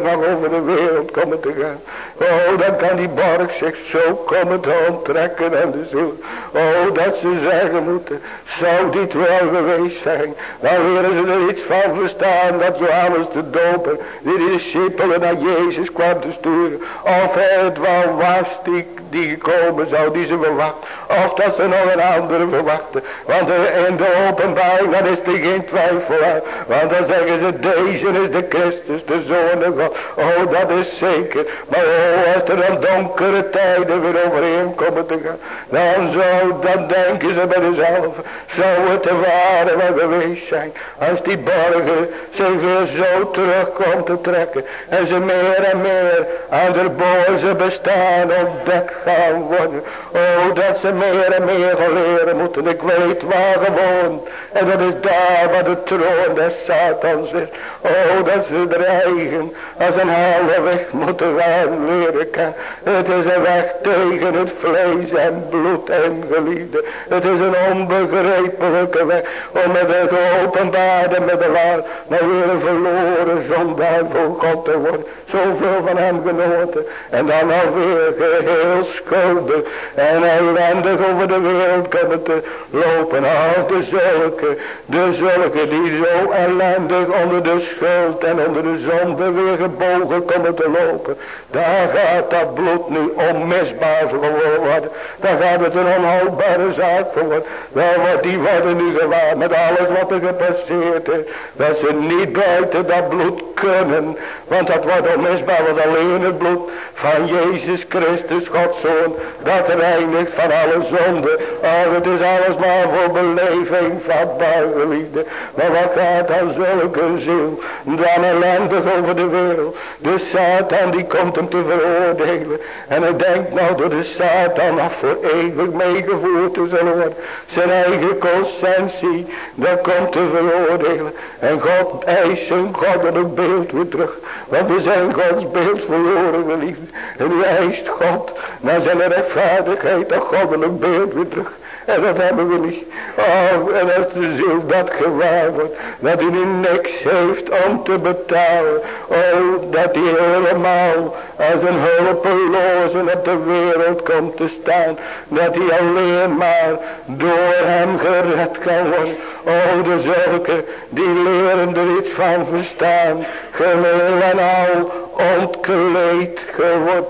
nog over de wereld komen te gaan. Oh, dan kan die borg zich zo komen te onttrekken en de ziel. Oh, dat ze zeggen moeten, zou dit wel geweest zijn. Dan willen ze er iets van verstaan dat Johannes de doper, die discipelen naar Jezus kwam te sturen. Of het wel was die, die gekomen zou, die ze verwachten. Of dat ze nog een andere verwachten. Want in de openbaring, dan is er geen twijfel aan. Want dan zeggen ze, deze is de Christus, de Zoon van God. Oh, dat is zeker. Maar oh, als er dan donkere tijden weer overheen komen te gaan. Dan zou, dan denken ze bij zichzelf. Zou het de ware wel geweest zijn. Als die borgen zich weer zo terugkomt te trekken. En ze meer en meer aan de boze bestaan ontdekt gaan worden. Oh, dat ze meer en meer gaan leren moeten. Ik weet waar gewoon. En dat is daar waar de troon des Satans is. Oh, dat ze dreigen als een hele weg moeten gaan leren kennen. Het is een weg tegen het vlees en bloed en geliefde. Het is een onbegrijpelijke weg om met het openbaarde met de waar naar weer een verloren zondaar voor God te worden. Zoveel van hem genoten. En dan alweer geheel schuldig en ellendig over de wereld komen te lopen. Al de zulke, de zulke die zo ellendig onder de schuld en onder de zonde weer gebogen komen te lopen. Daar gaat dat bloed nu onmisbaar voor worden. Daar gaat het een onhoudbare zaak voor worden. Wel wordt die worden nu gewaar met alles wat er gepasseerd is. Dat ze niet buiten dat bloed kunnen. Want dat wordt onmisbaar was alleen het bloed van Jezus Christus, Gods Zoon, dat reinigt van alle zonde. Oh, het is alles maar voor beleving van buigenliefde. Maar wat gaat dan zulke ziel dan ellendig over de wereld. De Satan die komt hem te veroordelen. En hij denkt nou door de Satan af voor eeuwig meegevoerd te zullen worden. Zijn eigen conscientie, dat komt te veroordelen. En God eist zijn goddelijk beeld weer terug. Want we zijn Gods beeld verloren, geliefd. En hij eist God naar zijn rechtvaardigheid, dat goddelijk beeld weer terug. En dat hebben we niet. Oh, en als de ziel dat gewaar wordt. Dat hij niks heeft om te betalen. Oh, dat hij helemaal als een hulpeloze op de wereld komt te staan. Dat hij alleen maar door hem gered kan worden. Oh, de zulke die leren er iets van verstaan. Geleel en al ontkleed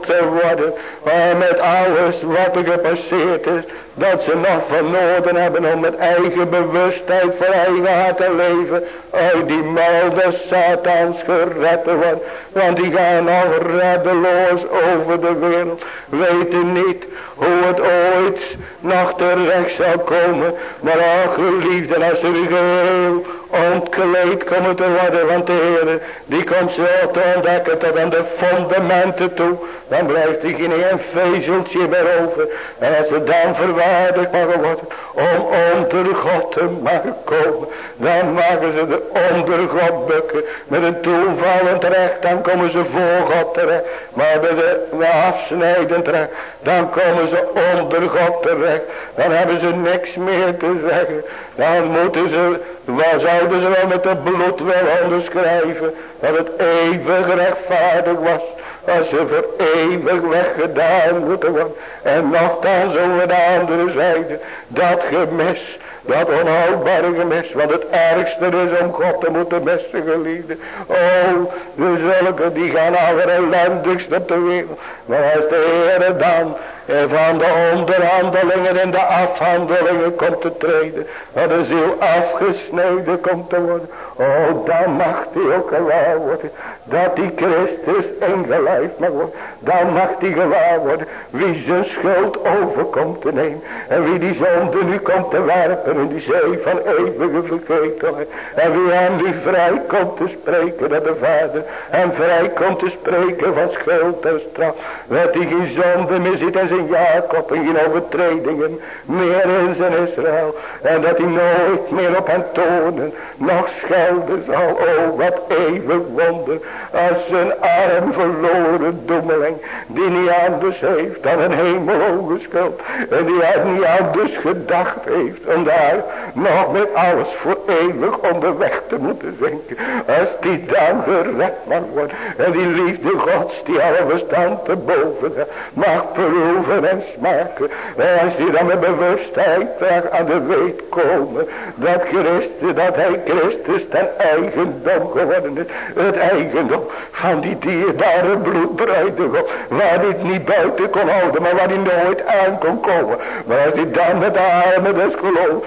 te worden. Maar met alles wat er gepasseerd is. Dat ze nog van noden hebben om met eigen bewustheid voor eigen te leven. Uit die malde satans gered te worden. Want die gaan nog reddeloos over de wereld. Weten niet hoe het ooit nog terecht zal komen. Maar ach geliefde als ze geheel ontkleed komen te worden. Want de Heer die komt zo te ontdekken tot aan de fundamenten toe. Dan blijft er geen een vezeltje meer over. En als ze dan verwaardigd mogen worden om onder God te mogen komen. Dan maken ze de onder God bukken. Met een toevallend recht. Dan komen ze voor God terecht. Maar bij de afsnijdend recht. Dan komen ze onder God terecht. Dan hebben ze niks meer te zeggen. Dan moeten ze, waar zouden ze wel met het bloed wel onderschrijven. Dat het eeuwig rechtvaardig was. Als ze voor eeuwig weggedaan moeten worden. En nogthans over de andere zijde. Dat gemis. Dat onhoudbare gemis. Want het ergste is om God te moeten missen geliefde. Oh, de zulke die gaan allerellendigst op de wereld. Maar als de Heer dan van de onderhandelingen en de afhandelingen komt te treden. Waar de ziel afgesneden komt te worden. Oh, dan mag die ook gewaar worden. Dat die Christus ingelijfd mag worden. Dan mag die gewaar worden. Wie zijn schuld overkomt te nemen. En wie die zonde nu komt te werpen in die zee van eeuwige vergetelheid. En wie hem die vrij komt te spreken naar de Vader. En vrij komt te spreken van schuld en straf. Dat hij geen zonde meer zit en zijn Jacob en geen overtredingen meer in zijn Israël. En dat hij nooit meer op hen tonen, nog schelden zal. Oh, wat eeuwig wonder. Als een arm verloren doemeling, die niet anders heeft dan een hemelhoge schuld. En die niet anders gedacht heeft om daar nog met alles voor eeuwig onderweg te moeten zinken. Als die dan gered mag worden. En die liefde gods die alle verstand te boven mag proeven en smaken. En als die dan met bewustheid aan de weet komen. Dat Christus, dat hij Christus ten eigendom geworden is. Het eigendom van die dierbare bloedbruidegom. Waar het niet buiten kon houden. Maar waar hij nooit aan kon komen. Maar als hij dan met de armen des geloof.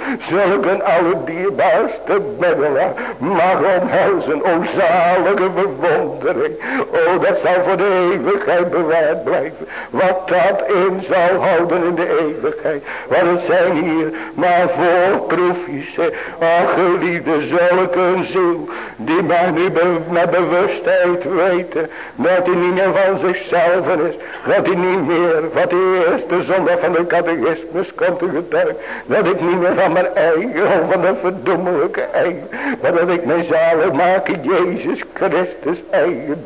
Zulke allerdierbaarste middelaar mag omhelzen. O zalige verwondering. O dat zal voor de eeuwigheid bewaard blijven. Wat dat in zal houden in de eeuwigheid. Want het zijn hier maar voorproefjes. Ach geliefde zulke een ziel. Die maar nu met bewustheid weten. Dat hij niet meer van zichzelf is. Dat hij niet meer wat de eerste zondag van de catechismus komt te getuigen. Dat ik niet meer van mijn eigen of van de verdommelijke eigen. Maar dat ik mijn zalig maken Jezus Christus eigen.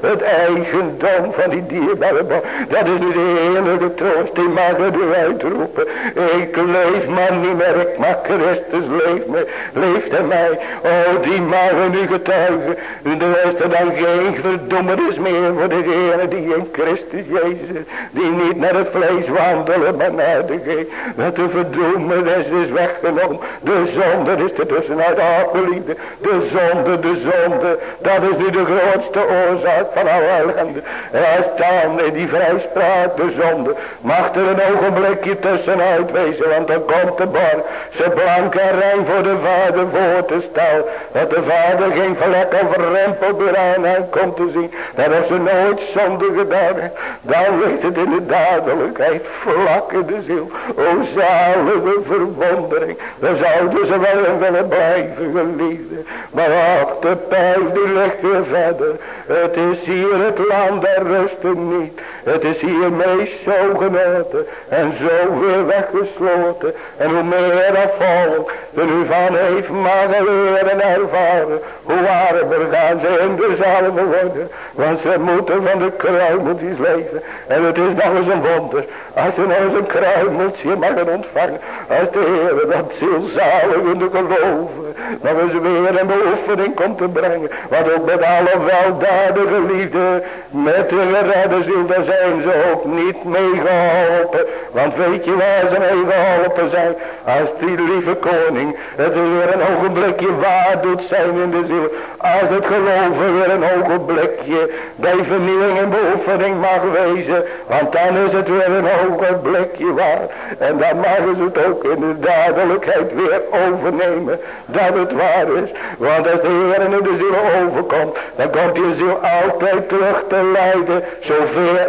Het eigendom van die dierbare man. Dat is de heerlijke troost. Die mag er uitroepen. Ik leef maar niet meer. Ik mag Christus leeft me. Leeft in mij. Oh die mogen nu getuigen. Er is dan geen verdommenis meer voor degene die in Christus Jezus. Die niet naar het vlees wandelen maar naar de geest. Dat de verdommenis is weggenomen. De zonde is er tussenuit afgeliefde. De zonde, de zonde. Dat is nu de grootste oorzaak van alle ellende. En hij staan in die vrijspraak, de zonde. Mag er een ogenblikje tussenuit wezen. Want dan komt de bar. Ze blank en rein voor de vader voor te staan. Dat de vader geen vlek of rempel meer aan komt te zien. Dat als ze nooit zonde gedaan heeft. Dan ligt het in de dadelijkheid vlak in de ziel. O zalige verwondering. Dan zouden ze wel willen blijven geliefde. Maar ach, de pijl die ligt weer verder. Het is hier het land der rusten niet. Het is hier meest zo genoten. En zo weer weggesloten. En hoe meer dat volk er nu van heeft mogen leren ervaren. Hoe armer gaan ze in de zalven worden. Want ze moeten van de kruimeltjes leven. En het is nog eens een wonder. Als je nog eens een kruimeltje mag ontvangen. Als de Heer dat zielzalig in de geloven. Nog eens weer een beoefening komt te brengen. Want ook met alle weldadige liefde. Met de geredde ziel. Daar zijn ze ook niet mee geholpen. Want weet je waar ze mee geholpen zijn. Als die lieve koning. Het weer een ogenblikje waar doet zijn in de ziel. Als het geloven weer een ogenblikje bij vernieuwing en beoefening mag wezen. Want dan is het weer een ogenblikje waar. En dan mogen ze het ook in de dadelijkheid weer overnemen. Dat het waar is. Want als de Heer in de ziel overkomt. Dan komt die ziel altijd terug te leiden. Zo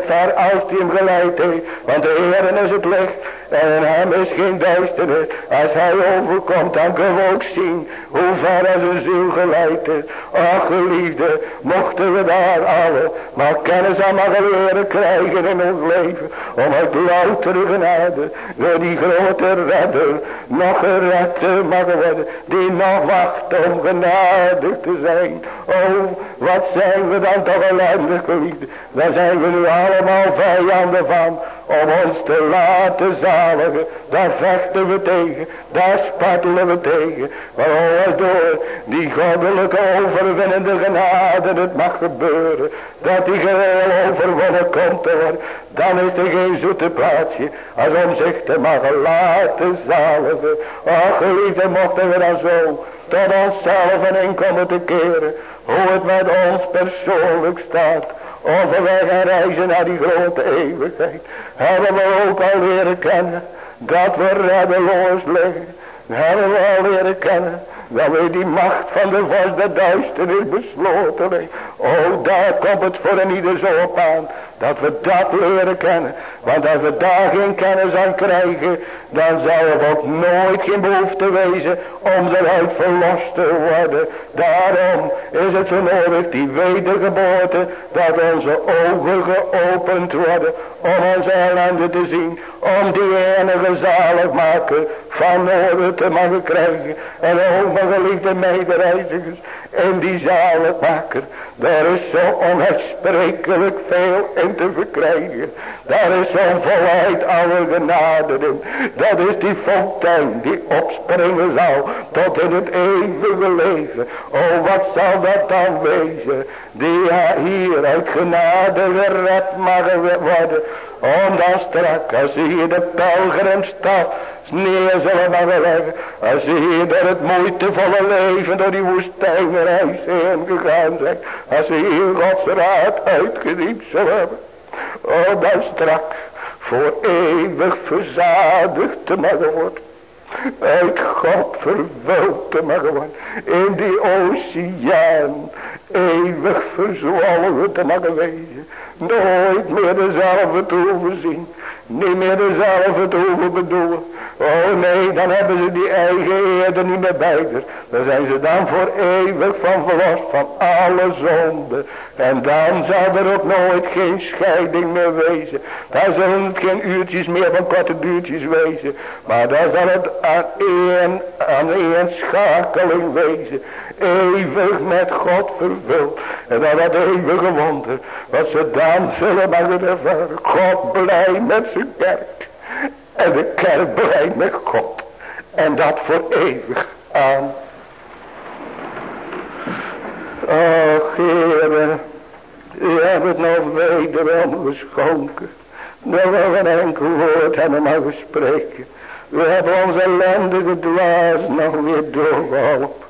ver als hij hem geleid heeft. Want de Heer is het licht. En hem is geen duisternis. Als hij overkomt dan kunnen we ook zien hoe ver als ziel geleid is. Ach geliefde, mochten we daar alle maar kennis aan mogen leren krijgen in ons leven. Om het loutere genade, door die grote redder, nog gered te mogen worden. Die nog wacht om genadig te zijn. Oh, wat zijn we dan toch ellendig geliefde. Daar zijn we nu allemaal vijanden van om ons te laten zaligen. Daar vechten we tegen, daar spartelen we tegen. Maar als door die goddelijke overwinnende genade het mag gebeuren. Dat die geheel overwonnen komt te. Dan is er geen zoete plaatsje als om zich te mogen laten zaligen. Ach geliefde mochten we dan zo tot onszelf in komen te keren. Hoe het met ons persoonlijk staat. Overweg en reizen naar die grote eeuwigheid. Hebben we ook al leren kennen. Dat we reddeloos liggen. Hebben we al leren kennen. Dat we die macht van de vorst de duisternis besloten liggen. Oh daar komt het voor een ieder zo op aan. Dat we dat leren kennen. Want als we daar geen kennis aan krijgen. Dan zal er ook nooit geen behoefte wezen. Om eruit verlost te worden. Daarom is het zo nodig. Die wedergeboorte. Dat onze ogen geopend worden. Om onze ellende te zien. Om die enige zalig maken. Van orde te mogen krijgen. En ook mijn geliefde medereizigers. En die zaligmaker. Daar is zo onuitsprekelijk veel in te verkrijgen. Daar is zo'n volheid alle genade. Dat is die fontein die opspringen zal tot in het eeuwige leven. Oh wat zal dat dan wezen. Die hier uit genade gered mag worden. Om dan als hier de pelgrimstad neer zullen maar leggen. Als ze hier door het moeitevolle leven door die woestijnreis heen gegaan zijn. Als ze hier Gods raad uitgediept zullen hebben. Oh, dan straks voor eeuwig verzadigd mogen worden. Uit God te mogen worden. In die oceaan eeuwig verzwolgen te mogen wezen. Nooit meer dezelfde te zien. Niet meer dezelfde te hoeven bedoelen. Oh nee, dan hebben ze die eigen niet meer bij Dan zijn ze dan voor eeuwig van verlost van alle zonde. En dan zal er ook nooit geen scheiding meer wezen. Dan zullen het geen uurtjes meer van korte duurtjes wezen. Maar dan zal het aan één, aan één schakeling wezen. Eeuwig met God vervuld. En dan dat eeuwige wonder. Wat ze dan zullen mogen ervaren. God blij met zijn kerk. En de kerk blij met God. En dat voor eeuwig aan. Och, Heere. U hebt het nog wederom geschonken. Dat we een enkel woord hebben mogen spreken. We hebben onze ellendige dwaas nog weer doorgeholpen.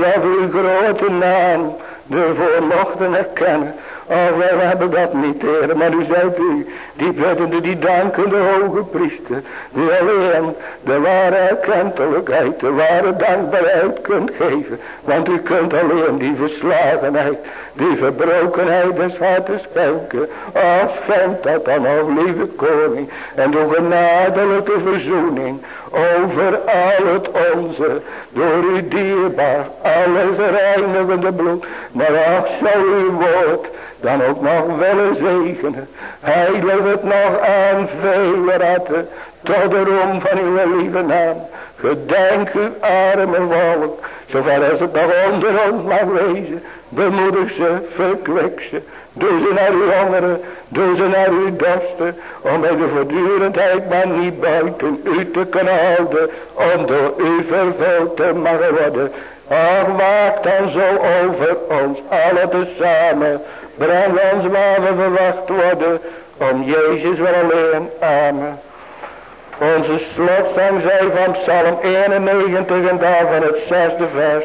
Dat uw grote naam ervoor mochten erkennen. Oh, wij hebben dat niet, heren. Maar u zijt u, die biddende, die dankende hoge priester. Die alleen de ware erkentelijkheid, de ware dankbaarheid kunt geven. Want u kunt alleen die verslagenheid, die verbrokenheid des harten schenken. Oh, vindt dat dan, oh lieve koning. En doe genadelijke verzoening over al het onze, door uw dierbaar, alles reinigende bloed. Maar ach, zou uw woord dan ook nog willen zegenen. Heilig het nog aan vele ratten, tot de roem van uw lieve naam. Gedenk uw arme volk, zover als het nog onder ons mag wezen. Bemoedig ze, verkwik ze, Doe ze naar uw hongeren, doe ze naar uw dorsten, om bij de voortdurendheid maar niet buiten u te kunnen houden, om door u vervuld te mogen worden. Ach, dan zo over ons alle tezamen, breng ons waar we verwacht worden, om Jezus wel alleen. Amen. Onze slotzang zij van Psalm 91 en daarvan het zesde vers.